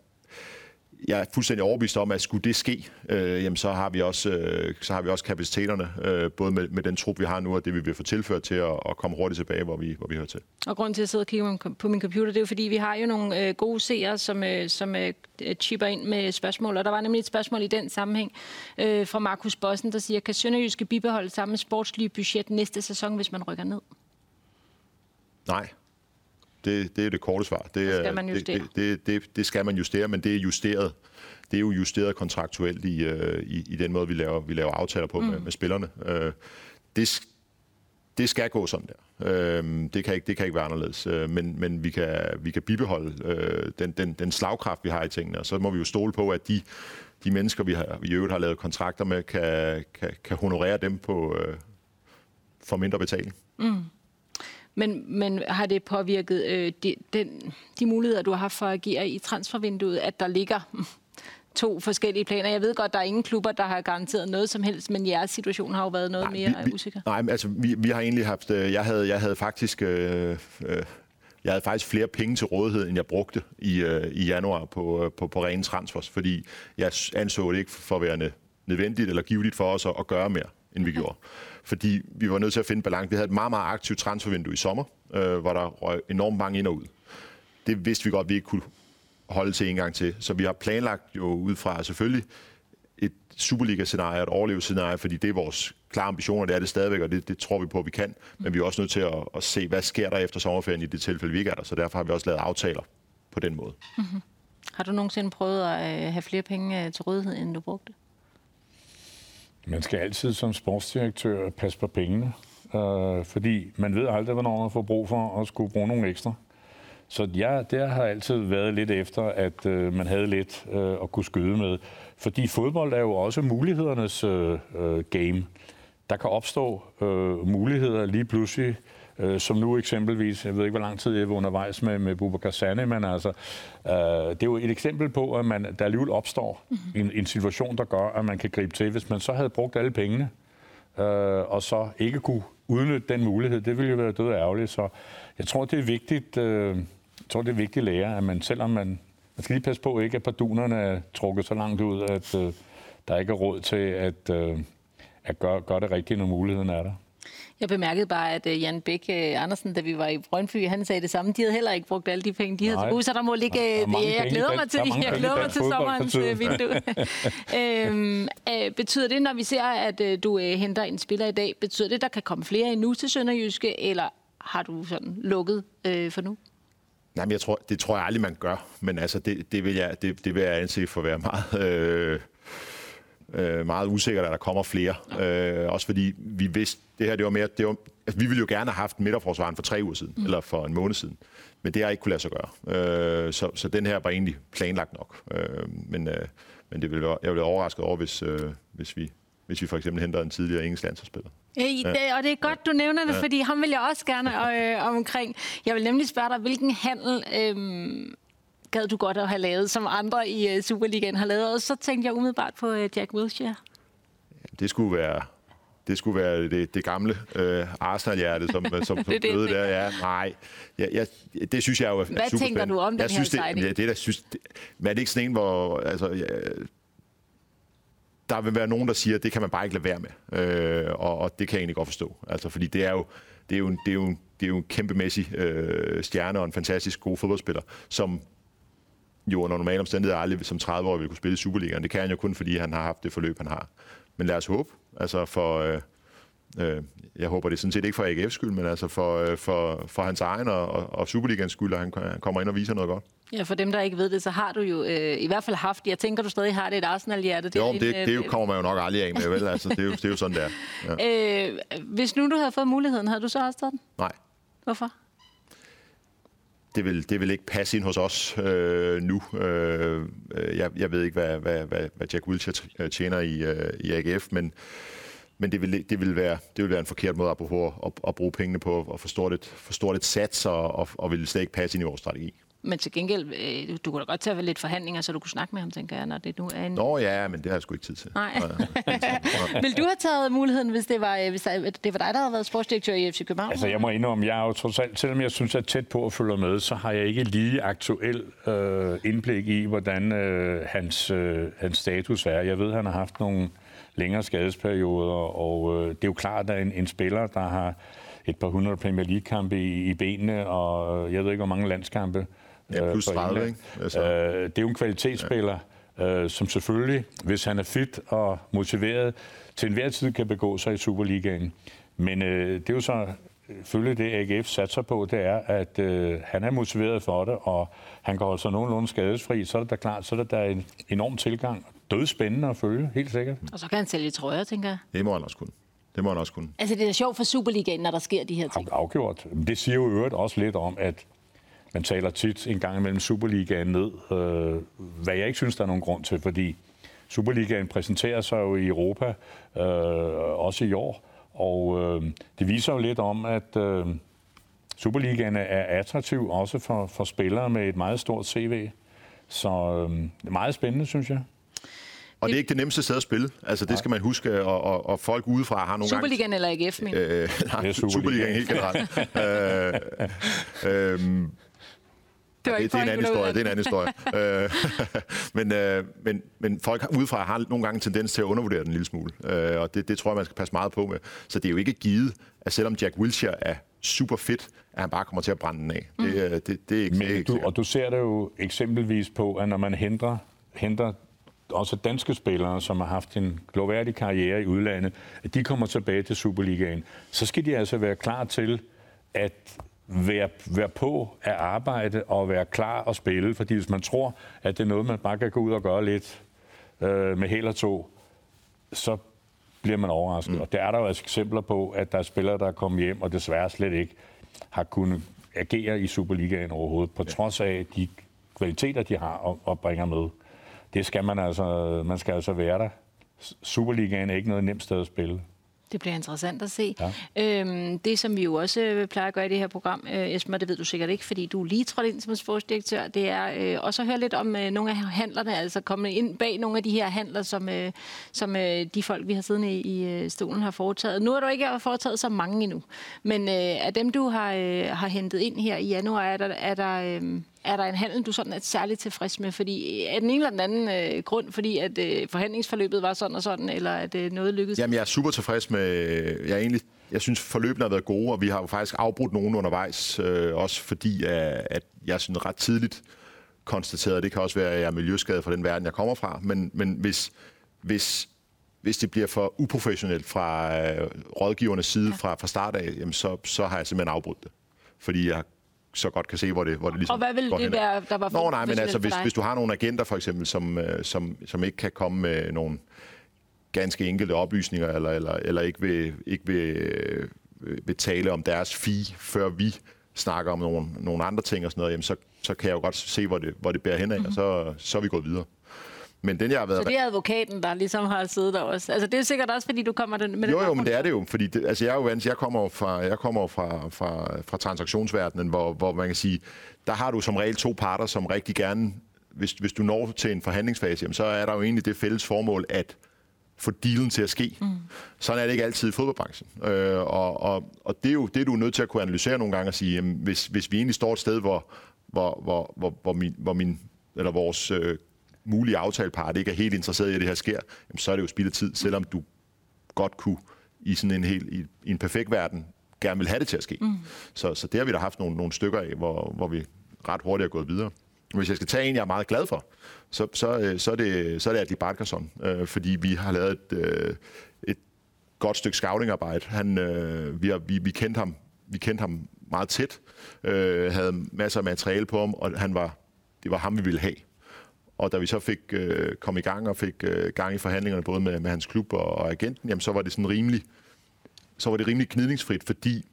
jeg er fuldstændig overbevist om, at skulle det ske, øh, jamen så har vi også, øh, så har vi også kapaciteterne, øh, både med, med den trup, vi har nu, og det vi vil få tilført til at, at komme hurtigt tilbage, hvor vi, hvor vi hører til. Og grunden til, at jeg sidder og kigger på min computer, det er jo fordi, vi har jo nogle øh, gode seere, som, øh, som øh, chipper ind med spørgsmål. Og der var nemlig et spørgsmål i den sammenhæng øh, fra Markus Bossen, der siger, kan Sønderjyske bibeholde samme sportslige budget næste sæson, hvis man rykker ned? Nej. Det, det er det korte svar. Det, skal man justere. Det, det, det, det skal man justere, men det er justeret. Det er jo justeret kontraktuelt i, øh, i, i den måde, vi laver, vi laver aftaler på mm. med, med spillerne. Øh, det, det skal gå sådan der. Øh, det, kan ikke, det kan ikke være anderledes. Men, men vi, kan, vi kan bibeholde øh, den, den, den slagkraft, vi har i tingene, og så må vi jo stole på, at de, de mennesker, vi, har, vi i øvrigt har lavet kontrakter med, kan, kan, kan honorere dem på, øh, for mindre betaling. Men, men har det påvirket øh, de, den, de muligheder, du har haft for at agere i transfervinduet, at der ligger [laughs] to forskellige planer? Jeg ved godt, der er ingen klubber, der har garanteret noget som helst, men jeres situation har jo været noget mere vi, usikker. Nej, men altså, vi, vi har egentlig haft... Øh, jeg havde, jeg havde faktisk... Øh, øh, jeg havde faktisk flere penge til rådighed, end jeg brugte i, øh, i januar på, øh, på, på rene transfers, fordi jeg anså det ikke for at være nødvendigt eller givetigt for os at, at gøre mere, end vi okay. gjorde. Fordi vi var nødt til at finde balance. Vi havde et meget, meget aktivt transfervindue i sommer, øh, hvor der røg enormt mange ind og ud. Det vidste vi godt, at vi ikke kunne holde til en gang til. Så vi har planlagt jo ud fra selvfølgelig et Superliga-scenarie, et overlevelsescenarie, fordi det er vores klare ambitioner, det er det stadigvæk, og det, det tror vi på, at vi kan. Men vi er også nødt til at, at se, hvad sker der efter sommerferien i det tilfælde, vi ikke er der. Så derfor har vi også lavet aftaler på den måde. Mm-hmm. Har du nogensinde prøvet at øh, have flere penge øh, til rådighed, end du brugte? Man skal altid som sportsdirektør passe på pengene, øh, fordi man ved aldrig, hvornår man får brug for at skulle bruge nogle ekstra. Så ja, der har altid været lidt efter, at øh, man havde lidt øh, at kunne skyde med. Fordi fodbold er jo også mulighedernes øh, øh game. Der kan opstå øh, muligheder lige pludselig, øh, som nu eksempelvis, jeg ved ikke, hvor lang tid jeg var undervejs med, med Bubakar Sane, men altså, øh, det er jo et eksempel på, at man, der alligevel opstår mm-hmm. en, en situation, der gør, at man kan gribe til. Hvis man så havde brugt alle pengene, øh, og så ikke kunne udnytte den mulighed, det ville jo være død ærgerligt. Så jeg tror, det er vigtigt, øh, jeg tror, det er vigtigt at lære, at man, selvom man, man skal lige passe på ikke, at pardunerne er trukket så langt ud, at øh, der ikke er råd til at, øh, at gøre, gøre det rigtigt, når muligheden er der. Jeg bemærkede bare, at uh, Jan Bæk uh, Andersen, da vi var i Brøndby, han sagde det samme. De havde heller ikke brugt alle de penge, de havde til brug, så der må ligge... Der det, jeg glæder mig til, jeg glæder mig til sommerens vindue. [laughs] øhm, uh, betyder det, når vi ser, at uh, du uh, henter en spiller i dag, betyder det, at der kan komme flere endnu til Sønderjyske, eller har du sådan lukket uh, for nu? Nej, men jeg tror, det tror jeg aldrig, man gør. Men altså, det, det, vil, jeg, det, det vil jeg anse for at være meget... Øh øh, meget usikkert, at der kommer flere. Øh, også fordi vi vidste, det her det var mere, det var, altså, vi ville jo gerne have haft midterforsvaren for tre uger siden, mm. eller for en måned siden. Men det har ikke kunne lade sig gøre. Øh, så, så den her var egentlig planlagt nok. Øh, men øh, men det ville, jeg ville overrasket over, hvis, øh, hvis, vi, hvis vi for eksempel henter en tidligere engelsk landsholdsspiller. Ja, det, og det er godt, du nævner det, ja. fordi ham vil jeg også gerne øh, omkring. Jeg vil nemlig spørge dig, hvilken handel øh, gad du godt at have lavet, som andre i uh, Superligaen har lavet. Og så tænkte jeg umiddelbart på uh, Jack Wilshere. Det skulle være det skulle være det, det gamle øh, Arsenal-hjerte, som, som, [laughs] som det døde der. Ja, nej, ja, ja, det synes jeg jo er Hvad super tænker du om den jeg her synes, det, ja, det der synes, det, men er det ikke sådan en, hvor... Altså, ja, der vil være nogen, der siger, at det kan man bare ikke lade være med. Øh, og, og det kan jeg egentlig godt forstå. Altså, fordi det er jo, det er jo, en, det er jo, en, det er jo en kæmpemæssig øh, stjerne og en fantastisk god fodboldspiller, som jo under normale omstændigheder aldrig som 30 år vil kunne spille i Superligaen. Det kan han jo kun, fordi han har haft det forløb, han har. Men lad os håbe. Altså for, øh, øh, jeg håber det sådan set ikke for AGF's skyld, men altså for, øh, for, for hans egen og, og, Superligans skyld, at han, han kommer ind og viser noget godt. Ja, for dem, der ikke ved det, så har du jo øh, i hvert fald haft, jeg tænker, du stadig har det et Arsenal-hjerte. Det jo, det, det, det kommer man jo nok aldrig af med, vel? Altså, det, er jo, det er jo sådan, der. [laughs] Ja. Øh, hvis nu du havde fået muligheden, havde du så også taget den? Nej. Hvorfor? Det vil, det vil ikke passe ind hos os øh, nu. Øh, øh jeg, jeg ved ikke, hvad, hvad, hvad, hvad Jack Wilshere øh, tjener i, øh, i AGF, men, men det, vil, det, vil være, det vil være en forkert måde at, at, at bruge pengene på, og få stort et, for stort et sats, og, og, og vil slet ikke passe ind i vores strategi. Men til gengæld, øh, du kunne da godt tage lidt forhandlinger, så du kunne snakke med ham, tænker jeg, når det nu er en... Nå ja, men det har jeg sgu ikke tid til. Nej. [laughs] Vil du have taget muligheden, hvis det var, øh, hvis det var dig, der havde været sportsdirektør i FC København? Altså, jeg må indrømme, jeg er jo trods alt, selvom jeg synes, jeg er tæt på at følge med, så har jeg ikke lige aktuel øh, indblik i, hvordan øh, hans, øh, hans status er. Jeg ved, han har haft nogle længere skadesperioder, og øh, det er jo klart, at en, en spiller, der har et par hundrede Premier League-kampe i, i benene, og jeg ved ikke, hvor mange landskampe, Ja, plus 30, ikke? Altså. Øh, det er jo en kvalitetsspiller, ja. øh, som selvfølgelig, hvis han er fit og motiveret, til enhver tid kan begå sig i Superligaen. Men øh, det er jo så følge det, AGF satser på, det er, at øh, han er motiveret for det, og han kan holde sig nogenlunde skadesfri, så er det da klart, så er det da en enorm tilgang. Død spændende at følge, helt sikkert. Og så kan han sælge trøjer, tænker jeg. Det må han også kunne. Det må han også kunne. Altså, det er sjovt for Superligaen, når der sker de her ting. Afgjort. Det siger jo øvrigt også lidt om, at man taler tit en gang imellem Superligaen ned, øh, hvad jeg ikke synes, der er nogen grund til, fordi Superligaen præsenterer sig jo i Europa, øh, også i år, Og øh, det viser jo lidt om, at øh, Superligaen er attraktiv også for, for spillere med et meget stort CV. Så øh, det er meget spændende, synes jeg. Og det er ikke det nemmeste sted at spille. Altså, det skal man huske, og, og, og folk udefra har nogle Superligaen gange... eller AGF, men? Øh, [laughs] nej, det er Superligaen, Superligaen helt generelt. [laughs] øh, øh, det, var det, det, er en anden historie, det er en anden historie. Øh, [laughs] men, øh, men, men folk udefra har nogle gange en tendens til at undervurdere den en lille smule, øh, og det, det tror jeg, man skal passe meget på med. Så det er jo ikke givet, at selvom Jack Wilshere er super fedt, at han bare kommer til at brænde den af. Mm. Det, det, det er ikke, men det er du, Og du ser det jo eksempelvis på, at når man henter, henter også danske spillere, som har haft en gloværdig karriere i udlandet, at de kommer tilbage til Superligaen, så skal de altså være klar til at være, være på at arbejde og være klar og spille. Fordi hvis man tror, at det er noget, man bare kan gå ud og gøre lidt øh, med held og to, så bliver man overrasket. Mm. Og der er der jo altså eksempler på, at der er spillere, der er kommet hjem, og desværre slet ikke har kunnet agere i Superligaen overhovedet, på trods af de kvaliteter, de har og, og bringer med. Det skal man altså, man skal altså være der. Superligaen er ikke noget nemt sted at spille. Det bliver interessant at se. Ja. Øhm, det, som vi jo også øh, plejer at gøre i det her program, øh, Esben, det ved du sikkert ikke, fordi du er lige trådt ind som sportsdirektør, det er øh, også at høre lidt om øh, nogle af handlerne, altså komme ind bag nogle af de her handler, som, øh, som øh, de folk, vi har siddende i, i øh, stolen, har foretaget. Nu har du ikke foretaget så mange endnu, men øh, af dem, du har, øh, har hentet ind her i januar, er der, er der øh, er der en handel, du sådan er særligt tilfreds med? Fordi er den ene eller den anden øh, grund, fordi at øh, forhandlingsforløbet var sådan og sådan, eller at øh, noget lykkedes? Jamen, jeg er super tilfreds med... Jeg er egentlig jeg synes, forløbene har været gode, og vi har jo faktisk afbrudt nogen undervejs, øh, også fordi, at, at jeg synes ret tidligt konstateret, at det kan også være, at jeg er miljøskadet fra den verden, jeg kommer fra, men, men hvis, hvis, hvis det bliver for uprofessionelt fra øh, rådgivernes side ja. fra, fra start af, jamen så, så har jeg simpelthen afbrudt det. Fordi jeg så godt kan se, hvor det, hvor det ligesom Og hvad vil det være, der var Nå, nej, men altså, hvis, hvis du har nogle agenter, for eksempel, som, øh, som, som ikke kan komme med nogle ganske enkelte oplysninger, eller, eller, eller ikke, vil, ikke vil, øh, vil tale om deres fee, før vi snakker om nogle, nogle andre ting og sådan noget, jamen så, så kan jeg jo godt se, hvor det, hvor det bærer henad, mm-hmm. og så, så er vi gået videre. Men den, jeg har været... Så det er advokaten, der ligesom har siddet der også? Altså, det er sikkert også, fordi du kommer den, med Jo, jo, men det er det jo. Fordi det, altså, jeg er jo vant, jeg kommer fra, jeg kommer fra, fra, fra transaktionsverdenen, hvor, hvor man kan sige, der har du som regel to parter, som rigtig gerne, hvis, hvis du når til en forhandlingsfase, jamen, så er der jo egentlig det fælles formål, at få dealen til at ske. Mm. Sådan er det ikke altid i fodboldbranchen. Øh, og, og, og det er jo det, du er nødt til at kunne analysere nogle gange og sige, jamen, hvis, hvis vi egentlig står et sted, hvor, hvor, hvor, hvor, hvor, min, hvor min, eller vores øh, mulige aftalepart ikke er helt interesseret i, at det her sker, jamen, så er det jo spild af tid, selvom du godt kunne i sådan en, helt, i, i en perfekt verden gerne vil have det til at ske. Mm. Så, så det har vi da haft nogle, nogle stykker af, hvor, hvor vi ret hurtigt er gået videre. Hvis jeg skal tage en, jeg er meget glad for, så, så, øh, så, er, det, så er det Adli Barkerson, øh, fordi vi har lavet et, øh, et godt stykke scoutingarbejde. Han, øh, vi, har, vi, vi, kendte ham, vi kendte ham meget tæt, øh, havde masser af materiale på ham, og han var, det var ham, vi ville have. Og da vi så fik øh, kom i gang og fik øh, gang i forhandlingerne både med, med hans klub og, og agenten, jamen, så var det sådan rimelig, så var det rimelig knidningsfrit, fordi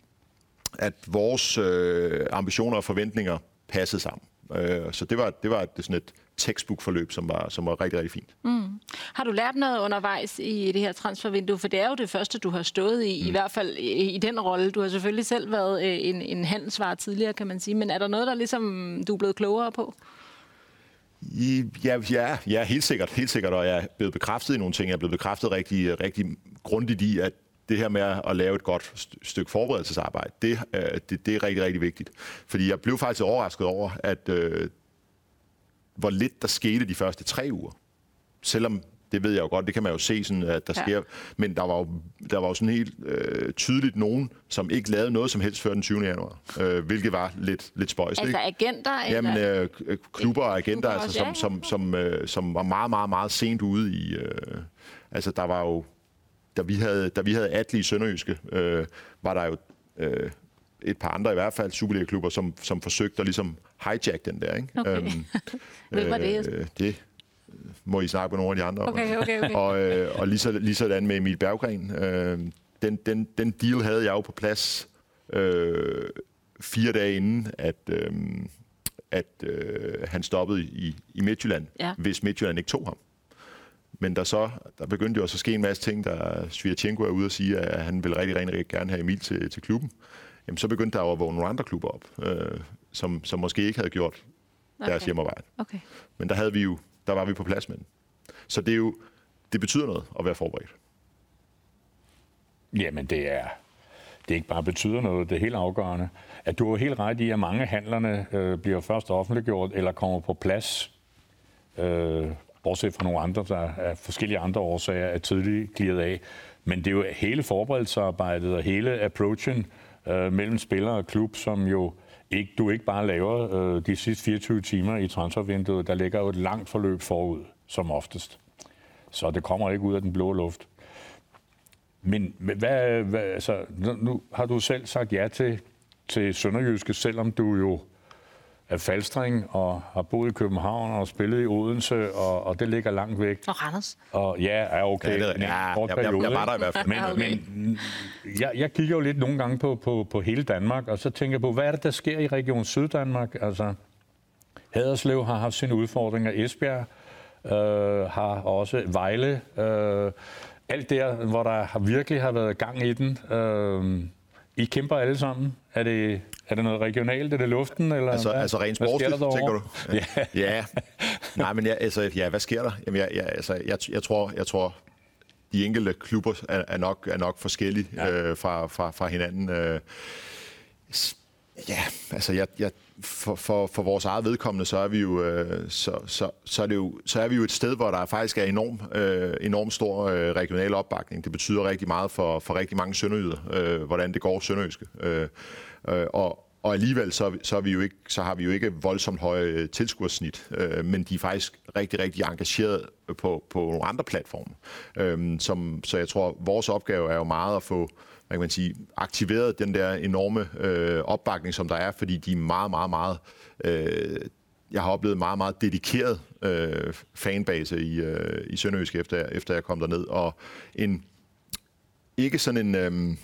at vores øh, ambitioner og forventninger passede sammen. Øh, så det var, det var sådan et textbook-forløb, som var, som var rigtig, rigtig fint. Mm. Har du lært noget undervejs i det her transfervindue? For det er jo det første, du har stået i, mm. i hvert fald i, i den rolle. Du har selvfølgelig selv været øh, en, en handelsvarer tidligere, kan man sige. Men er der noget, der ligesom du er blevet klogere på? Ja, ja, ja, helt sikkert, helt sikkert, og jeg er blevet bekræftet i nogle ting. Jeg er blevet bekræftet rigtig, rigtig grundigt i, at det her med at lave et godt stykke forberedelsesarbejde, det, øh, det, det er rigtig, rigtig vigtigt. Fordi jeg blev faktisk overrasket over, at øh, hvor lidt der skete de første tre uger. Selvom det ved jeg jo godt, det kan man jo se, sådan, at der ja. sker. Men der var jo, der var jo sådan helt øh, tydeligt nogen, som ikke lavede noget som helst før den 20. januar. Øh, hvilket var lidt, lidt spøjs. Altså ikke? agenter? Jamen, øh, klubber og agenter, klubber altså, som, som, som, øh, som var meget, meget, meget sent ude i... Øh, altså, der var jo... Da vi havde, da vi havde Atle i Sønderjyske, øh, var der jo... Øh, et par andre i hvert fald, Superliga-klubber, som, som forsøgte at ligesom hijack den der. Ikke? Okay. Øhm, [laughs] Hvem var det? Øh, det må I snakke med nogle af de andre. Okay, okay, okay. og, øh, og lige, så, lige sådan med Emil Berggren. Øh, den, den, den deal havde jeg jo på plads øh, fire dage inden, at, øh, at øh, han stoppede i, i Midtjylland, ja. hvis Midtjylland ikke tog ham. Men der, så, der begyndte jo også at ske en masse ting, der Svirchenko er ude og sige, at han vil rigtig, rigtig, rigtig gerne have Emil til, til klubben. Jamen, så begyndte der jo at vågne nogle andre klubber op, øh, som, som måske ikke havde gjort deres Okay. hjemmearbejde. Okay. Men der, havde vi jo, der var vi på plads med den. Så det er jo, det betyder noget at være forberedt. Jamen, det er, det ikke bare betyder noget, det er helt afgørende. At du er helt ret i, at mange handlerne øh, bliver først offentliggjort eller kommer på plads, øh, bortset fra nogle andre, der af forskellige andre årsager er tidligt glidet af. Men det er jo hele forberedelsesarbejdet og hele approachen øh, mellem spiller og klub, som jo ikke, du ikke bare laver øh, de sidste 24 timer i transfervinduet. Der ligger jo et langt forløb forud, som oftest. Så det kommer ikke ud af den blå luft. Men hvad, hvad altså, nu, nu har du selv sagt ja til, til Sønderjyske, selvom du jo er falstring og har boet i København og spillet i Odense, og, og det ligger langt væk. Og Randers. Og ja, er okay. Ja, det er- ja, kort jeg- jeg- periode, jeg var der i hvert fald. Men, [laughs] Okay. men jeg, jeg kigger jo lidt nogle gange på, på, på hele Danmark, og så tænker jeg på, hvad er det, der sker i Region Syddanmark? Altså, Haderslev har haft sine udfordringer. Esbjerg øh, har også Vejle. Øh, alt der, hvor der virkelig har været gang i den. Øh, I kæmper alle sammen. Er det, er det noget regionalt? Er det luften? Eller Altså, hvad? altså rent sportsligt, tænker du? [laughs] Ja. ja. Nej, men ja, altså, ja, hvad sker der? Jamen, jeg, jeg, altså, jeg, jeg, tror, jeg tror, de enkelte klubber er, er, nok, er nok forskellige ja. øh, fra, fra, fra hinanden. Øh, ja, altså, jeg, jeg, for, for, for vores eget vedkommende, så er vi jo, øh, så, så, så er det jo, så er vi jo et sted, hvor der faktisk er enorm, øh, enorm stor øh, regional opbakning. Det betyder rigtig meget for, for rigtig mange sønderjyder, øh, hvordan det går sønderjyske. Øh, øh, og, og alligevel så, så, er vi jo ikke, så har vi jo ikke voldsomt høje øh, tilskuersnit, øh, men de er faktisk rigtig, rigtig engageret på, på nogle andre platforme. Øh, som, så jeg tror, vores opgave er jo meget at få hvad kan man sige, aktiveret den der enorme øh, opbakning, som der er, fordi de er meget, meget, meget... Øh, jeg har oplevet meget, meget dedikeret øh, fanbase i, øh, i Sønderjysk, efter, efter jeg kom derned, og en ikke sådan en... Øh,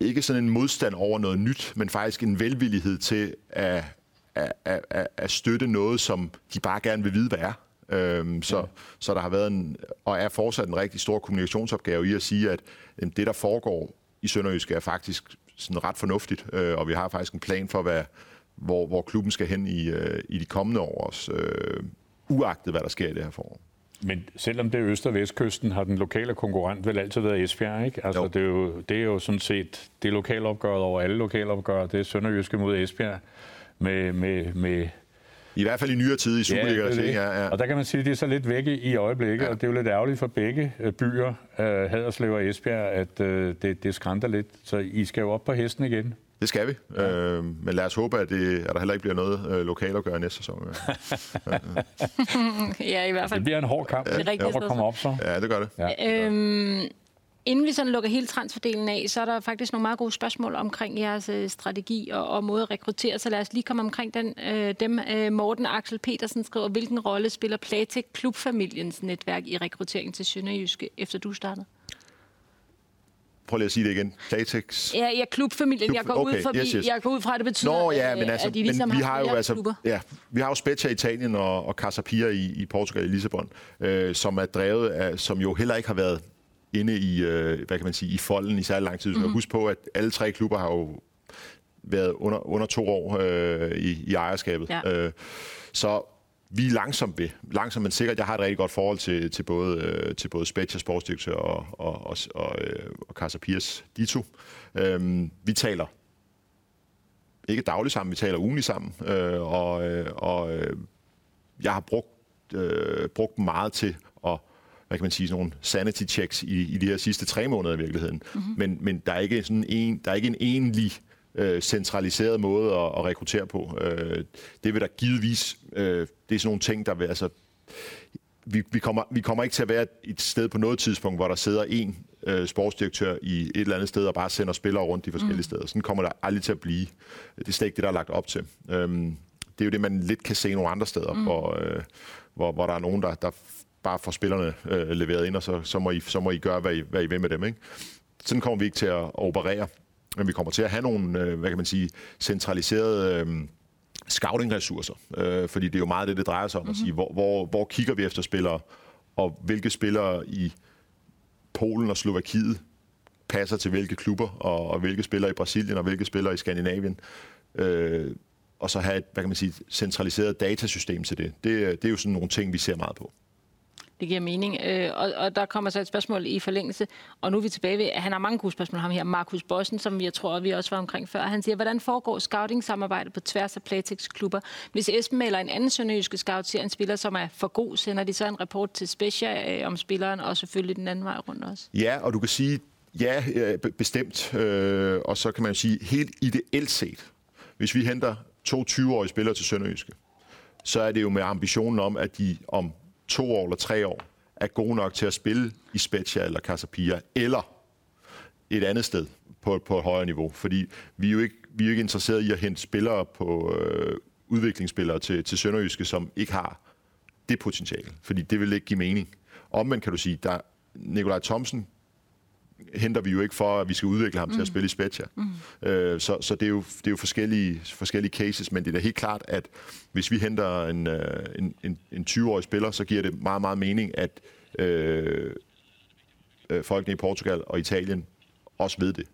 ikke sådan en modstand over noget nyt, men faktisk en velvillighed til at, at, at, at, at støtte noget, som de bare gerne vil vide, hvad er. Øhm, så, ja. så der har været en, og er fortsat en rigtig stor kommunikationsopgave i at sige, at øhm, det, der foregår i Sønderjysk, er faktisk sådan ret fornuftigt, øh, og vi har faktisk en plan for, hvad, hvor, hvor klubben skal hen i, øh, i de kommende år også, øh, uagtet hvad der sker i det her forår. Men selvom det er Øst- og Vestkysten, har den lokale konkurrent vel altid været Esbjerg, ikke? Altså, Jo. det er, jo, det er jo sådan set det lokalopgøret over alle lokalopgør. Det er Sønderjyske mod Esbjerg med, med, med I hvert fald i nyere tid i Superliga. det er Ja, det. ja, ja. Og der kan man sige, at det er så lidt væk i øjeblikket, ja. og det er jo lidt ærgerligt for begge øh, byer, øh, Haderslev og Esbjerg, at øh, det, det skrænder lidt. Så I skal jo op på hesten igen. Det skal vi. Ja. Øh, men lad os håbe, at, det, at der heller ikke bliver noget øh, lokalopgør næste sæson. Ja, [laughs] i hvert Det fald. bliver en hård kamp. er rigtigt, Hvorfor komme op så? Ja, det gør det. Ja. Øhm, inden vi sådan lukker hele transferdelen af, så er der faktisk nogle meget gode spørgsmål omkring jeres øh, strategi og, og måde at rekruttere. Så lad os lige komme omkring den, øh, dem. Øh, Morten Axel Petersen skriver, hvilken rolle spiller Platek klubfamiliens netværk i rekruttering til Sønderjyske, efter du startede? Prøv lige at sige det igen. Latex. Ja, ja klubfamilien. Klub- jeg, går okay, ud forbi, yes, yes. jeg går ud fra, at det betyder, Nå ja, men øh, altså, at de ligesom men vi har, har jo altså, klubber. ja, vi har jo Spezia i Italien og, og Casa Pia i, i Portugal i Lissabon, øh, som er drevet af, som jo heller ikke har været inde i, øh, hvad kan man sige, i folden i særlig lang tid. Mm-hmm. Husk på, at alle tre klubber har jo været under, under to år øh, i, i ejerskabet. Ja. Øh, så vi er langsomt ved, langsomt men sikkert. Jeg har et rigtig godt forhold til, til både, øh, til både Spezia sportsdirektør og, og, og, og, øh, og Casa Pias Dito. Øh, vi taler ikke dagligt sammen, vi taler ugenligt sammen, øh, og, øh, og øh, jeg har brugt, øh, brugt meget til hvad kan man sige, sådan nogle sanity checks i, i de her sidste tre måneder i virkeligheden. Mm-hmm. Men, men der, er ikke sådan en, der er ikke en enlig øh, centraliseret måde at, at rekruttere på. Øh, det vil der givetvis, øh, det er sådan nogle ting, der vil, altså, vi, vi, kommer, vi kommer ikke til at være et sted på noget tidspunkt, hvor der sidder en øh, sportsdirektør i et eller andet sted og bare sender spillere rundt de forskellige mm. steder. Sådan kommer der aldrig til at blive. Det er slet ikke det, der er lagt op til. Øhm, det er jo det, man lidt kan se nogle andre steder, mm. hvor, øh, hvor, hvor der er nogen, der, der bare får spillerne øh, leveret ind, og så, så, må I, så må I gøre, hvad I, hvad I vil med dem. Ikke? Sådan kommer vi ikke til at operere. Men vi kommer til at have nogle, øh, hvad kan man sige, centraliserede... Øh, scouting-ressourcer, øh, fordi det er jo meget det, det drejer sig om, mm-hmm. at sige, hvor, hvor, hvor kigger vi efter spillere, og hvilke spillere i Polen og Slovakiet passer til hvilke klubber, og, og hvilke spillere i Brasilien og hvilke spillere i Skandinavien. Øh, og så have et, hvad kan man sige, centraliseret datasystem til det. det. Det er jo sådan nogle ting, vi ser meget på. Det giver mening. Øh, og, og der kommer så et spørgsmål i forlængelse, og nu er vi tilbage ved, at han har mange gode spørgsmål, ham her, Markus Bossen, som jeg tror, vi også var omkring før. Han siger, hvordan foregår scouting-samarbejdet på tværs af Playtex-klubber? Hvis Esben eller en anden sønderjyske scout ser en spiller, som er for god, sender de så en rapport til Specia øh, om spilleren, og selvfølgelig den anden vej rundt også? Ja, og du kan sige, ja, øh, bestemt. Øh, og så kan man jo sige, helt ideelt set, hvis vi henter to 20-årige spillere til Sønderjyske, så er det jo med ambitionen om, at de om to år eller tre år er gode nok til at spille i Spezia eller Casapia, eller et andet sted på, på et højere niveau. Fordi vi er jo ikke, vi er jo ikke interesseret i at hente spillere på øh, udviklingsspillere til, til Sønderjyske, som ikke har det potentiale. Fordi det vil ikke give mening. Omvendt kan du sige, der Nikolaj Thomsen henter vi jo ikke for, at vi skal udvikle ham mm. til at mm. spille i Spezia. Mm. Øh, så så det, er jo, det er jo forskellige, forskellige cases, men det er da helt klart, at hvis vi henter en, øh, en, en, en 20-årig spiller, så giver det meget, meget mening, at øh, øh, folkene i Portugal og Italien også ved det.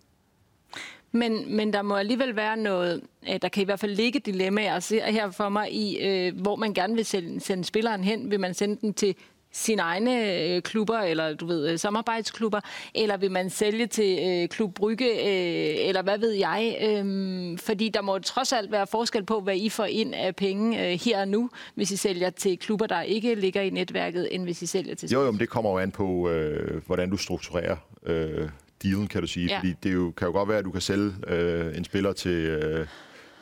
Men, men der må alligevel være noget, øh, der kan i hvert fald ligge dilemmaer. Ser her for mig i, øh, hvor man gerne vil sende, sende spilleren hen. Vil man sende den til sine egne øh, klubber, eller du ved, øh, samarbejdsklubber, eller vil man sælge til øh, Klub Brygge, øh, eller hvad ved jeg? Øh, fordi der må trods alt være forskel på, hvad I får ind af penge øh, her og nu, hvis I sælger til klubber, der ikke ligger i netværket, end hvis I sælger til... Jo, jo, men det kommer jo an på, øh, hvordan du strukturerer øh, dealen, kan du sige. Ja. Fordi det jo, kan jo godt være, at du kan sælge øh, en spiller til... Øh,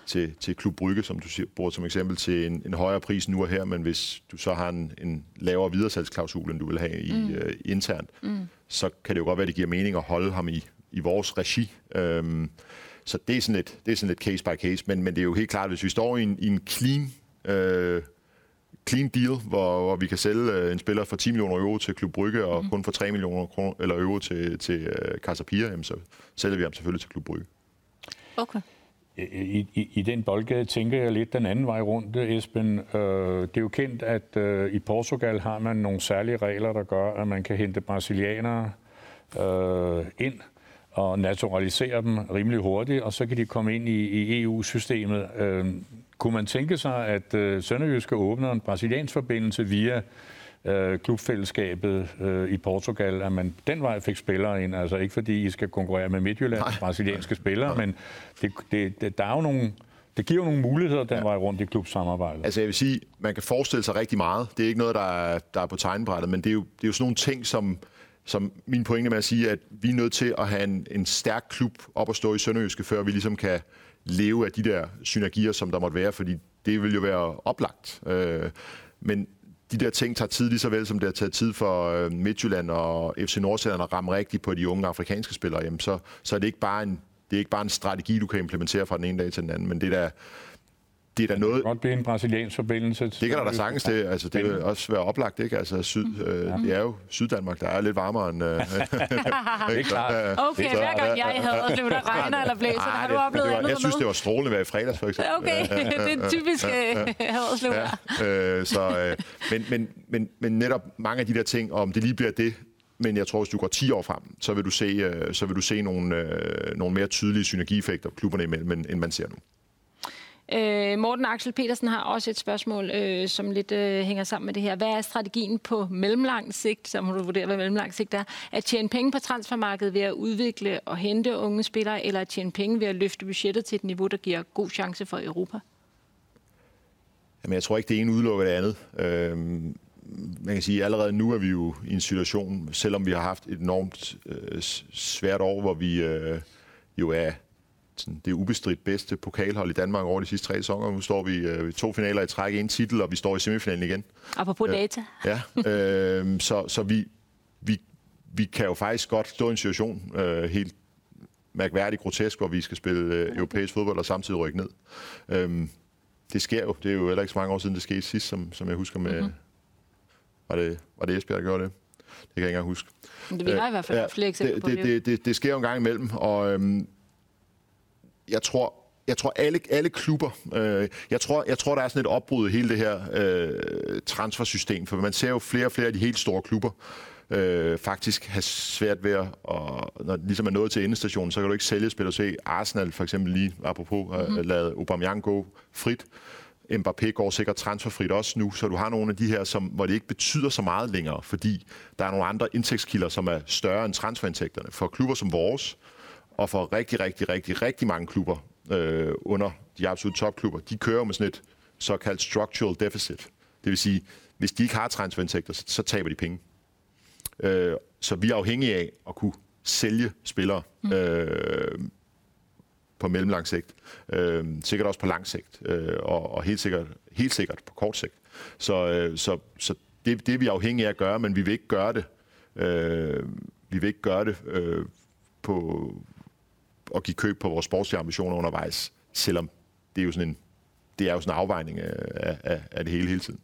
til, til Klub Brygge, som du siger, bruger som eksempel, til en, en højere pris nu og her, men hvis du så har en, en lavere videresalgsklausul, end du vil have i, mm. uh, internt, mm. så kan det jo godt være, at det giver mening at holde ham i, i vores regi. Um, så det er, sådan lidt, det er sådan lidt case by case, men, men det er jo helt klart, hvis vi står i en, i en clean, uh, clean deal, hvor, hvor vi kan sælge uh, en spiller for 10 millioner euro til Klub Brygge, og mm. kun for 3 millioner kroner, eller euro til, til uh, Casapia, jamen, så sælger vi ham selvfølgelig til Klub Brygge. Okay. I, i, I den boldgade tænker jeg lidt den anden vej rundt, Esben. Øh, det er jo kendt, at øh, i Portugal har man nogle særlige regler, der gør, at man kan hente brasilianere øh, ind og naturalisere dem rimelig hurtigt, og så kan de komme ind i, i EU-systemet. Øh, kunne man tænke sig, at øh, Sønderjyske åbner en brasiliansk forbindelse via øh, klubfællesskabet øh, i Portugal, at man den vej fik spillere ind. Altså ikke fordi I skal konkurrere med Midtjyllands brasilianske spillere, men det, det, det, der er jo nogle... Det giver jo nogle muligheder den ja. vej rundt i klubsamarbejdet. Altså jeg vil sige, man kan forestille sig rigtig meget. Det er ikke noget, der er, der er på tegnbrættet, men det er, jo, det er jo sådan nogle ting, som, som min pointe med at sige, at vi er nødt til at have en, en stærk klub op at stå i Sønderjyske, før vi ligesom kan leve af de der synergier, som der måtte være, fordi det vil jo være oplagt. Øh, men de der ting tager tid lige så vel, som det har taget tid for øh, Midtjylland og FC Nordsjælland at ramme rigtigt på de unge afrikanske spillere, jamen så, så er det ikke bare en det er ikke bare en strategi, du kan implementere fra den ene dag til den anden, men det er da, det er da noget... Det kan godt blive en brasiliansk forbindelse. Det kan der da sagtens det. Altså, det vil også være oplagt, ikke? Altså, syd, mm. øh, ja. det er jo Syddanmark, der er lidt varmere end... Øh, [laughs] [laughs] det er klart. Okay, hver gang jeg havde det der regner eller blæser, Ej, har du oplevet det var, Jeg synes, det var strålende være i fredags, for eksempel. Okay, [laughs] det er typisk øh, Haderslev. Ja, øh, så, øh, men, men, men, men netop mange af de der ting, om det lige bliver det, men jeg tror, hvis du går 10 år frem, så vil du se, øh, så vil du se nogle, øh, nogle mere tydelige synergieffekter klubberne imellem, end man ser nu. Øh, Morten Axel Petersen har også et spørgsmål, øh, som lidt øh, hænger sammen med det her. Hvad er strategien på mellemlang sigt, så må du vurdere, hvad mellemlang sigt er, at tjene penge på transfermarkedet ved at udvikle og hente unge spillere, eller at tjene penge ved at løfte budgettet til et niveau, der giver god chance for Europa? Jamen, jeg tror ikke, det ene udelukker det andet. Øh, man kan sige, at allerede nu er vi jo i en situation, selvom vi har haft et enormt øh, svært år, hvor vi øh, jo er sådan, det ubestridt bedste pokalhold i Danmark over de sidste tre sæsoner. Nu står vi øh, to finaler i træk, en titel, og vi står i semifinalen igen. Apropos øh, data. Ja, øh, så, så vi, vi, vi kan jo faktisk godt stå i en situation øh, helt mærkværdigt grotesk, hvor vi skal spille øh, europæisk fodbold og samtidig rykke ned. Øh, det sker jo. Det er jo heller ikke så mange år siden, det skete sidst, som, som jeg husker med... Mm-hmm. Var det, var det Esbjerg, der gjorde det? Det kan jeg ikke engang huske. Men vi har i hvert fald ja, flere eksempler det, på det. Det, det, det sker jo en gang imellem, og øhm, jeg tror, jeg tror, alle, alle klubber, øh, jeg, tror, jeg tror, der er sådan et opbrud i hele det her øh, transfersystem, for man ser jo flere og flere af de helt store klubber, øh, faktisk have svært ved at, og når det ligesom er nået til endestationen, så kan du ikke sælge spil og se Arsenal for eksempel lige, apropos, mm-hmm. uh, lavet Aubameyang gå frit. Mbappé går sikkert transferfrit også nu, så du har nogle af de her, som, hvor det ikke betyder så meget længere, fordi der er nogle andre indtægtskilder, som er større end transferindtægterne. For klubber som vores, og for rigtig, rigtig, rigtig, rigtig mange klubber øh, under de absolut topklubber, de kører med sådan et såkaldt structural deficit. Det vil sige, hvis de ikke har transferindtægter, så, så taber de penge. Øh, så vi er afhængige af at kunne sælge spillere mm. øh, på mellemlang sigt. Øh, sikkert også på lang sigt. Øh, og, og helt, sikkert, helt sikkert på kort sigt. Så, øh, så, så det, det er vi afhængige af at gøre, men vi vil ikke gøre det. Øh, vi vil ikke gøre det øh, på at give køb på vores sportslige ambitioner undervejs, selvom det er jo sådan en, det er jo sådan en afvejning af, af, af det hele hele tiden.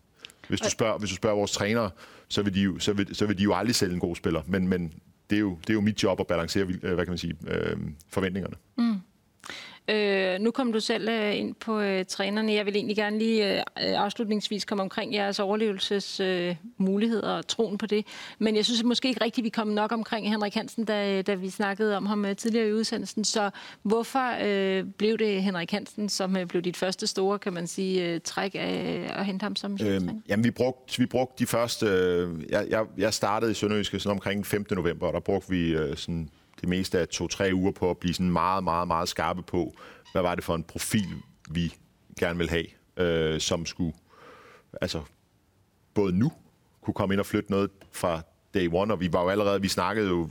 Hvis du spørger, hvis du spørger vores trænere, så vil, de jo, så, vil, så vil de jo aldrig sælge en god spiller, men, men det, er jo, det er jo mit job at balancere hvad kan man sige, øh, forventningerne. Mm. Øh, nu kom du selv øh, ind på øh, trænerne. Jeg vil egentlig gerne lige øh, afslutningsvis komme omkring jeres overlevelsesmuligheder øh, og troen på det. Men jeg synes måske ikke rigtigt, vi kom nok omkring Henrik Hansen, da, da vi snakkede om ham øh, tidligere i udsendelsen. Så hvorfor øh, blev det Henrik Hansen, som øh, blev dit første store, kan man sige, øh, træk af at hente ham som øhm, Jamen, vi brugte, vi brugte de første... Øh, jeg, jeg, jeg startede i Sønderjyske sådan omkring 5. november, og der brugte vi øh, sådan det meste af to-tre uger på at blive sådan meget, meget, meget skarpe på, hvad var det for en profil, vi gerne vil have, øh, som skulle, altså både nu kunne komme ind og flytte noget fra day one, og vi var jo allerede, vi snakkede jo,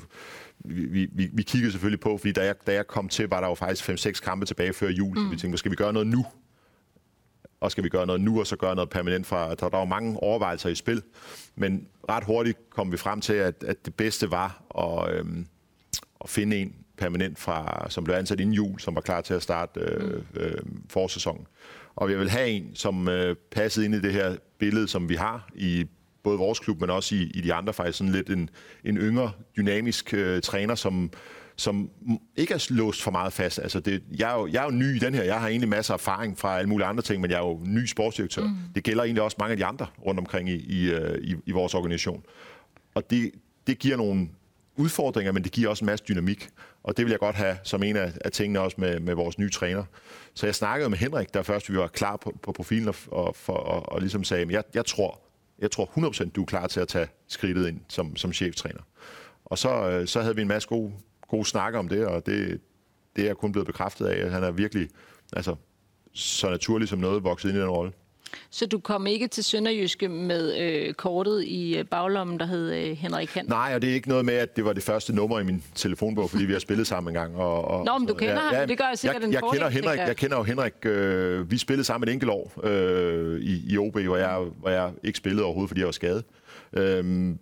vi, vi, vi kiggede selvfølgelig på, fordi da jeg, da jeg kom til, var der jo faktisk 5-6 kampe tilbage før jul, mm. så vi tænkte, skal vi gøre noget nu? Og skal vi gøre noget nu, og så gøre noget permanent fra... Der, der var mange overvejelser i spil, men ret hurtigt kom vi frem til, at, at det bedste var at, øhm, at finde en permanent, fra, som blev ansat inden jul, som var klar til at starte øh, mm. øh, forsæsonen. Og vi vil have en, som øh, passede ind i det her billede, som vi har i både vores klub, men også i, i de andre faktisk sådan lidt en, en yngre, dynamisk øh, træner, som, som ikke er låst for meget fast. Altså det, jeg, er jo, jeg er jo ny i den her. Jeg har egentlig masser af erfaring fra alle mulige andre ting, men jeg er jo ny sportsdirektør. Mm. Det gælder egentlig også mange af de andre rundt omkring i, i, øh, i, i vores organisation. Og det, det giver nogle udfordringer, men det giver også en masse dynamik. Og det vil jeg godt have som en af, af tingene også med, med vores nye træner. Så jeg snakkede med Henrik, der først vi var klar på, på profilen, og, og, for, og, og ligesom sagde, jeg, jeg tror, jeg tror 100% du er klar til at tage skridtet ind som, som cheftræner. Og så, øh, så havde vi en masse gode, gode snakker om det, og det, det er kun blevet bekræftet af, at han er virkelig altså, så naturlig som noget vokset ind i den rolle. Så du kom ikke til Sønderjyske med øh, kortet i øh, baglommen, der hed øh, Henrik Hansen? Nej, og det er ikke noget med, at det var det første nummer i min telefonbog, fordi vi har spillet sammen en gang. Og, og, Nå, men du kender ja, ham, det gør jeg sikkert jeg, en jeg kender Henrik, jeg kender jo Henrik, øh, vi spillede sammen et enkelt år øh, i, i OB, hvor jeg, hvor jeg ikke spillede overhovedet, fordi jeg var skadet. Øh,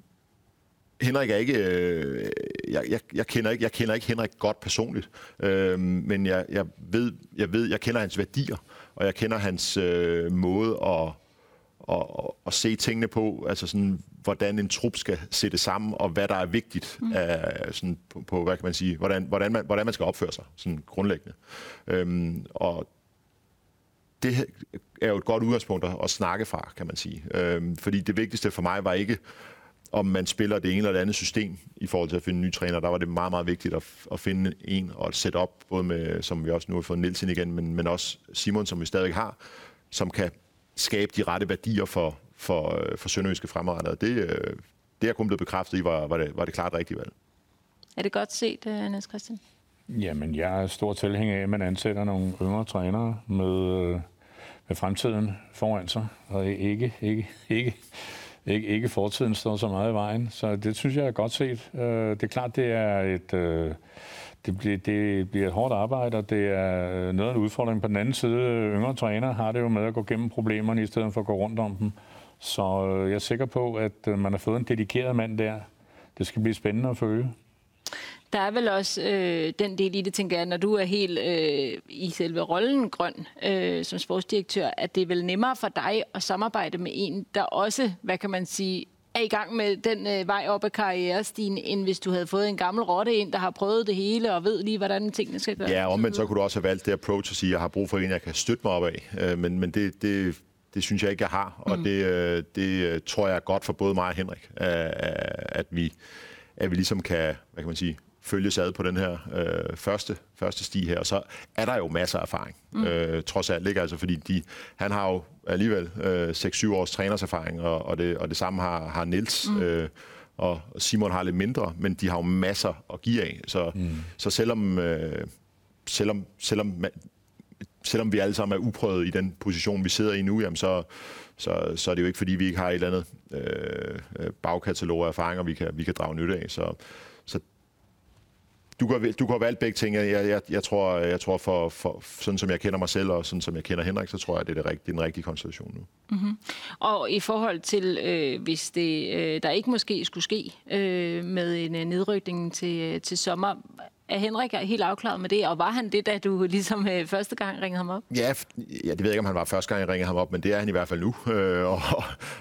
Henrik er ikke, øh, jeg, jeg, jeg, kender ikke, jeg kender ikke Henrik godt personligt, øh, men jeg, jeg, ved, jeg ved, jeg kender hans værdier, og jeg kender hans øh, måde at, at, at se tingene på, altså sådan, hvordan en trup skal sætte sammen, og hvad der er vigtigt mm. af, sådan, på, på, hvad kan man sige, hvordan, hvordan, man, hvordan man skal opføre sig, sådan grundlæggende. Øhm, og det er jo et godt udgangspunkt at, at snakke fra, kan man sige. Øhm, fordi det vigtigste for mig var ikke om man spiller det ene eller det andet system i forhold til at finde en ny træner. Der var det meget, meget vigtigt at, at finde en og et setup, både med, som vi også nu har fået Nielsen igen, men, men også Simon, som vi stadig har, som kan skabe de rette værdier for, for, for Sønderjyske fremadrettet. Det, øh, det er kun blevet bekræftet i, var, var, det, var det klart rigtigt valg. Er det godt set, øh, Niels Christian? Jamen, jeg er stor tilhænger af, at man ansætter nogle yngre trænere med, øh, med fremtiden foran sig, og ikke, ikke, ikke ikke, ikke fortiden står så meget i vejen. Så det synes jeg er godt set. Øh, det er klart, det er et... Øh, det bliver, det bliver et hårdt arbejde, og det er øh, noget af en udfordring. På den anden side, øh, yngre træner har det jo med at gå gennem problemerne, i stedet for at gå rundt om dem. Så øh, jeg er sikker på, at man har fået en dedikeret mand der. Det skal blive spændende at følge. Der er vel også øh, den del i det, tænker jeg, når du er helt øh, i selve rollen grøn øh, som sportsdirektør, at det er vel nemmere for dig at samarbejde med en, der også, hvad kan man sige, er i gang med den øh, vej op ad karrierestigen, end hvis du havde fået en gammel rotte ind, der har prøvet det hele og ved lige, hvordan tingene skal gøres. Ja, omvendt så kunne du også have valgt det approach at sige, at jeg har brug for en, jeg kan støtte mig op af. Øh, men, men det, det, det synes jeg ikke, jeg har, og mm. det, øh, det øh, tror jeg er godt for både mig og Henrik, at vi, at vi ligesom kan, hvad kan man sige, følges ad på den her øh, første, første sti her. Og så er der jo masser af erfaring, mm. øh, trods alt. Ikke? Altså, fordi de, han har jo alligevel øh, 6-7 års trænerserfaring, og, og, det, og det samme har, har Nils. Mm. Øh, og Simon har lidt mindre, men de har jo masser at give af. Så, mm. så selvom, øh, selvom, selvom, selvom vi alle sammen er uprøvet i den position, vi sidder i nu, jamen så, så, så er det jo ikke, fordi vi ikke har et eller andet øh, øh bagkatalog af erfaringer, vi kan, vi kan drage nytte af. Så, så du kan, du kan have valgt begge ting. Jeg, jeg, jeg tror, jeg tror for, for, sådan som jeg kender mig selv, og sådan som jeg kender Henrik, så tror jeg, det er, det rigtige, den rigtige konstellation nu. Mm-hmm. Og i forhold til, øh, hvis det øh, der ikke måske skulle ske øh, med en øh, nedrykning til, øh, til sommer, er Henrik helt afklaret med det, og var han det, da du ligesom øh, første gang ringede ham op? Ja, ja, det ved jeg ikke, om han var første gang, jeg ringede ham op, men det er han i hvert fald nu. [laughs] Øh, og,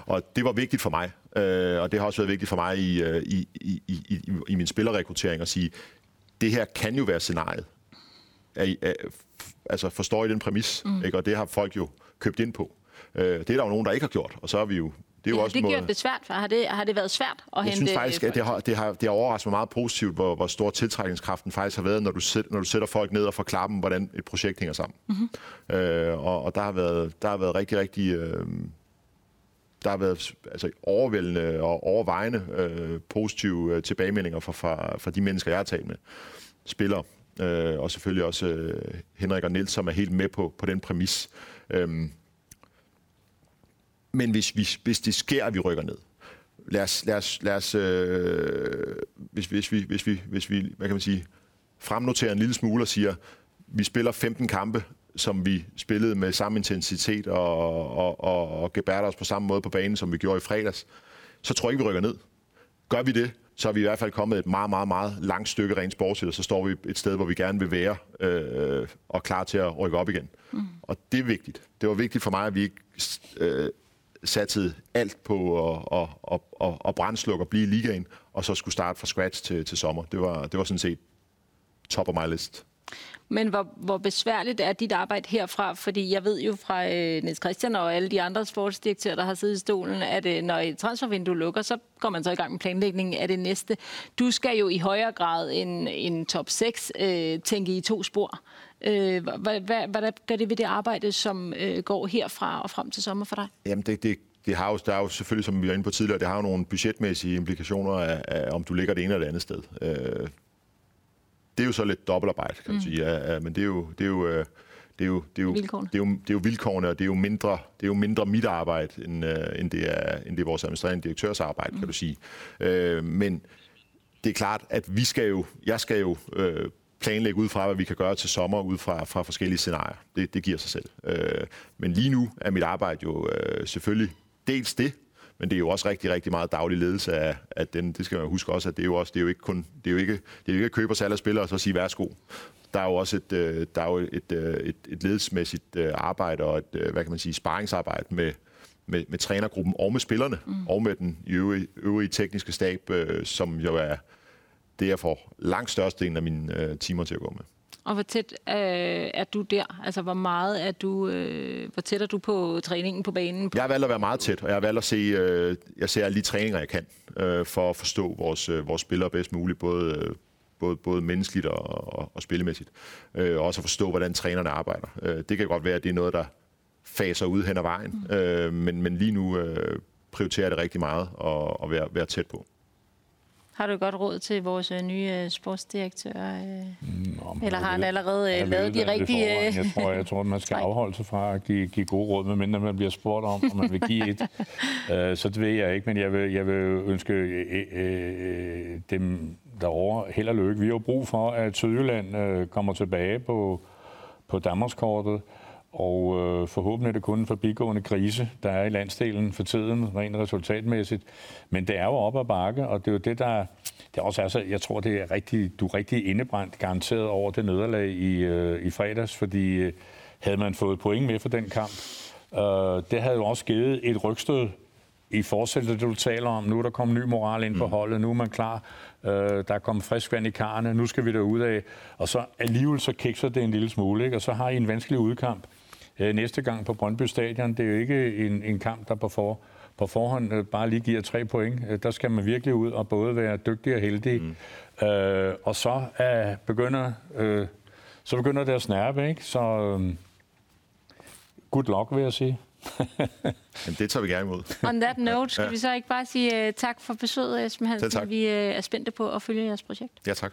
og det var vigtigt for mig, øh, og det har også været vigtigt for mig i, øh, i, i, i, i, i min spillerrekruttering at sige, det her kan jo være scenariet. Er, er, altså forstår I den præmis? Mm. Ikke? Og det har folk jo købt ind på. Øh, det er der jo nogen, der ikke har gjort, og så er vi jo det, er jo ja, også det gjort det svært. Har det, har det været svært at jeg hente synes faktisk, at det har, det har, det har overrasket mig meget positivt, hvor, hvor stor tiltrækningskraften faktisk har været, når du, sæt, når du sætter folk ned og forklarer dem, hvordan et projekt hænger sammen. Mm-hmm. Øh, og, og der har været, der har været rigtig, rigtig... Øh, der har været altså, overvældende og overvejende øh, positive øh, tilbagemeldinger fra, fra, fra de mennesker, jeg har talt med. Spillere, øh, og selvfølgelig også øh, Henrik og Niels, som er helt med på, på den præmis. Øhm, men hvis, hvis, hvis det sker, at vi rykker ned, lad os, lad os, lad os øh, hvis, hvis, vi, hvis, vi, hvis vi, hvad kan man sige, fremnoterer en lille smule og siger, vi spiller 15 kampe som vi spillede med samme intensitet og, og, og, og gebærte os på samme måde på banen, som vi gjorde i fredags, så tror jeg ikke, vi rykker ned. Gør vi det, så er vi i hvert fald kommet et meget, meget, meget langt stykke rent sportsligt, og så står vi et sted, hvor vi gerne vil være øh, og klar til at rykke op igen. Mm. Og det er vigtigt. Det var vigtigt for mig, at vi ikke øh, satte alt på at, at, at, at, at brændslukke og blive i ligaen, og så skulle starte fra scratch til, til sommer. Det var, det var sådan set top of my list. Men hvor, hvor besværligt er dit arbejde herfra? Fordi jeg ved jo fra øh, Niels Christian og alle de andre sportsdirektører, der har siddet i stolen, at øh, når et transfervindue lukker, så går man så i gang med planlægningen af det næste. Du skal jo i højere grad end, end top 6 øh, tænke i to spor. Øh, hvad, hvad, hvad gør det ved det arbejde, som øh, går herfra og frem til sommer for dig? Jamen, det, det, det har jo, der er jo selvfølgelig, som vi var inde på tidligere, det har jo nogle budgetmæssige implikationer af, af om du ligger det ene eller det andet sted. Øh, det er jo så lidt dobbeltarbejde, kan man mm. sige. Ja, ja, men det er jo... Det er jo øh, det er jo, det er jo, vilkårene. Det er jo, det er jo vilkårene, og det er jo mindre, det er jo mindre mit arbejde, end, uh, end, det er, end det er vores administrerende direktørs arbejde, mm. kan du sige. Uh, men det er klart, at vi skal jo, jeg skal jo uh, planlægge ud fra, hvad vi kan gøre til sommer, ud fra, fra forskellige scenarier. Det, det giver sig selv. Uh, men lige nu er mit arbejde jo uh, selvfølgelig dels det, men det er jo også rigtig, rigtig meget daglig ledelse af, af den. Det skal man huske også, at det er jo, også, det er jo ikke kun, det er jo ikke, det er jo ikke at købe og salg af spillere og så sige værsgo. Der er jo også et, øh, der er jo et, øh, et, et ledelsesmæssigt øh, arbejde og et, hvad kan man sige, sparringsarbejde med, med, med trænergruppen og med spillerne mm. og med den øvrige, øvrige tekniske stab, som jo er det, jeg får langt størstedelen af mine timer til at gå med. Og hvor tæt øh, er du der? Altså, hvor meget er du, øh, hvor tæt er du på træningen på banen? Jeg har valgt at være meget tæt, og jeg har valgt at se, øh, jeg ser alle de træninger, jeg kan, øh, for at forstå vores, øh, vores spillere bedst muligt, både, øh, både, både menneskeligt og, og, og spillemæssigt. Øh, og også at forstå, hvordan trænerne arbejder. Øh, det kan godt være, at det er noget, der faser ud hen ad vejen, mm. øh, men, men lige nu øh, prioriterer jeg det rigtig meget at, at være, være tæt på. Har du godt råd til vores øh, nye øh, sportsdirektør? Øh? Nå, Eller har han allerede øh, lavet de rigtige... Jeg tror, jeg tror, at man skal [laughs] afholde sig fra at give, give gode råd, medmindre man bliver spurgt om, om man vil give et. [laughs] så det ved jeg ikke, men jeg vil, jeg vil ønske øh, dem derovre held og lykke. Vi har brug for, at Sydjylland kommer tilbage på, på Danmarkskortet. Og øh, forhåbentlig er det kun en forbigående krise, der er i landsdelen for tiden, rent resultatmæssigt. Men det er jo op ad bakke, og det er jo det, der... Det er også altså, jeg tror, det er rigtig, du er rigtig indebrændt garanteret over det nederlag i, øh, i fredags, fordi øh, havde man fået point med for den kamp, øh, det havde jo også givet et rygstød i fortsætter det, du taler om. Nu er der kommet ny moral ind på mm. holdet. Nu er man klar. Øh, der er kommet frisk vand i karne. Nu skal vi derud af. Og så alligevel så kikser det en lille smule. Ikke? Og så har I en vanskelig udkamp næste gang på Brøndby Stadion. Det er jo ikke en, en kamp, der på, for, på forhånd øh, bare lige giver tre point. Øh, der skal man virkelig ud og både være dygtig og heldig. Mm. Øh, og så er begynder, øh, så begynder det at snærpe. Ikke? Så øh, good luck, vil jeg sige. [laughs] Jamen, det tager vi gerne imod. [laughs] On that note, skal ja. vi så ikke bare sige uh, tak for besøget, Esben Hansen. Tak. Vi uh, er spændte på at følge jeres projekt. Ja, tak.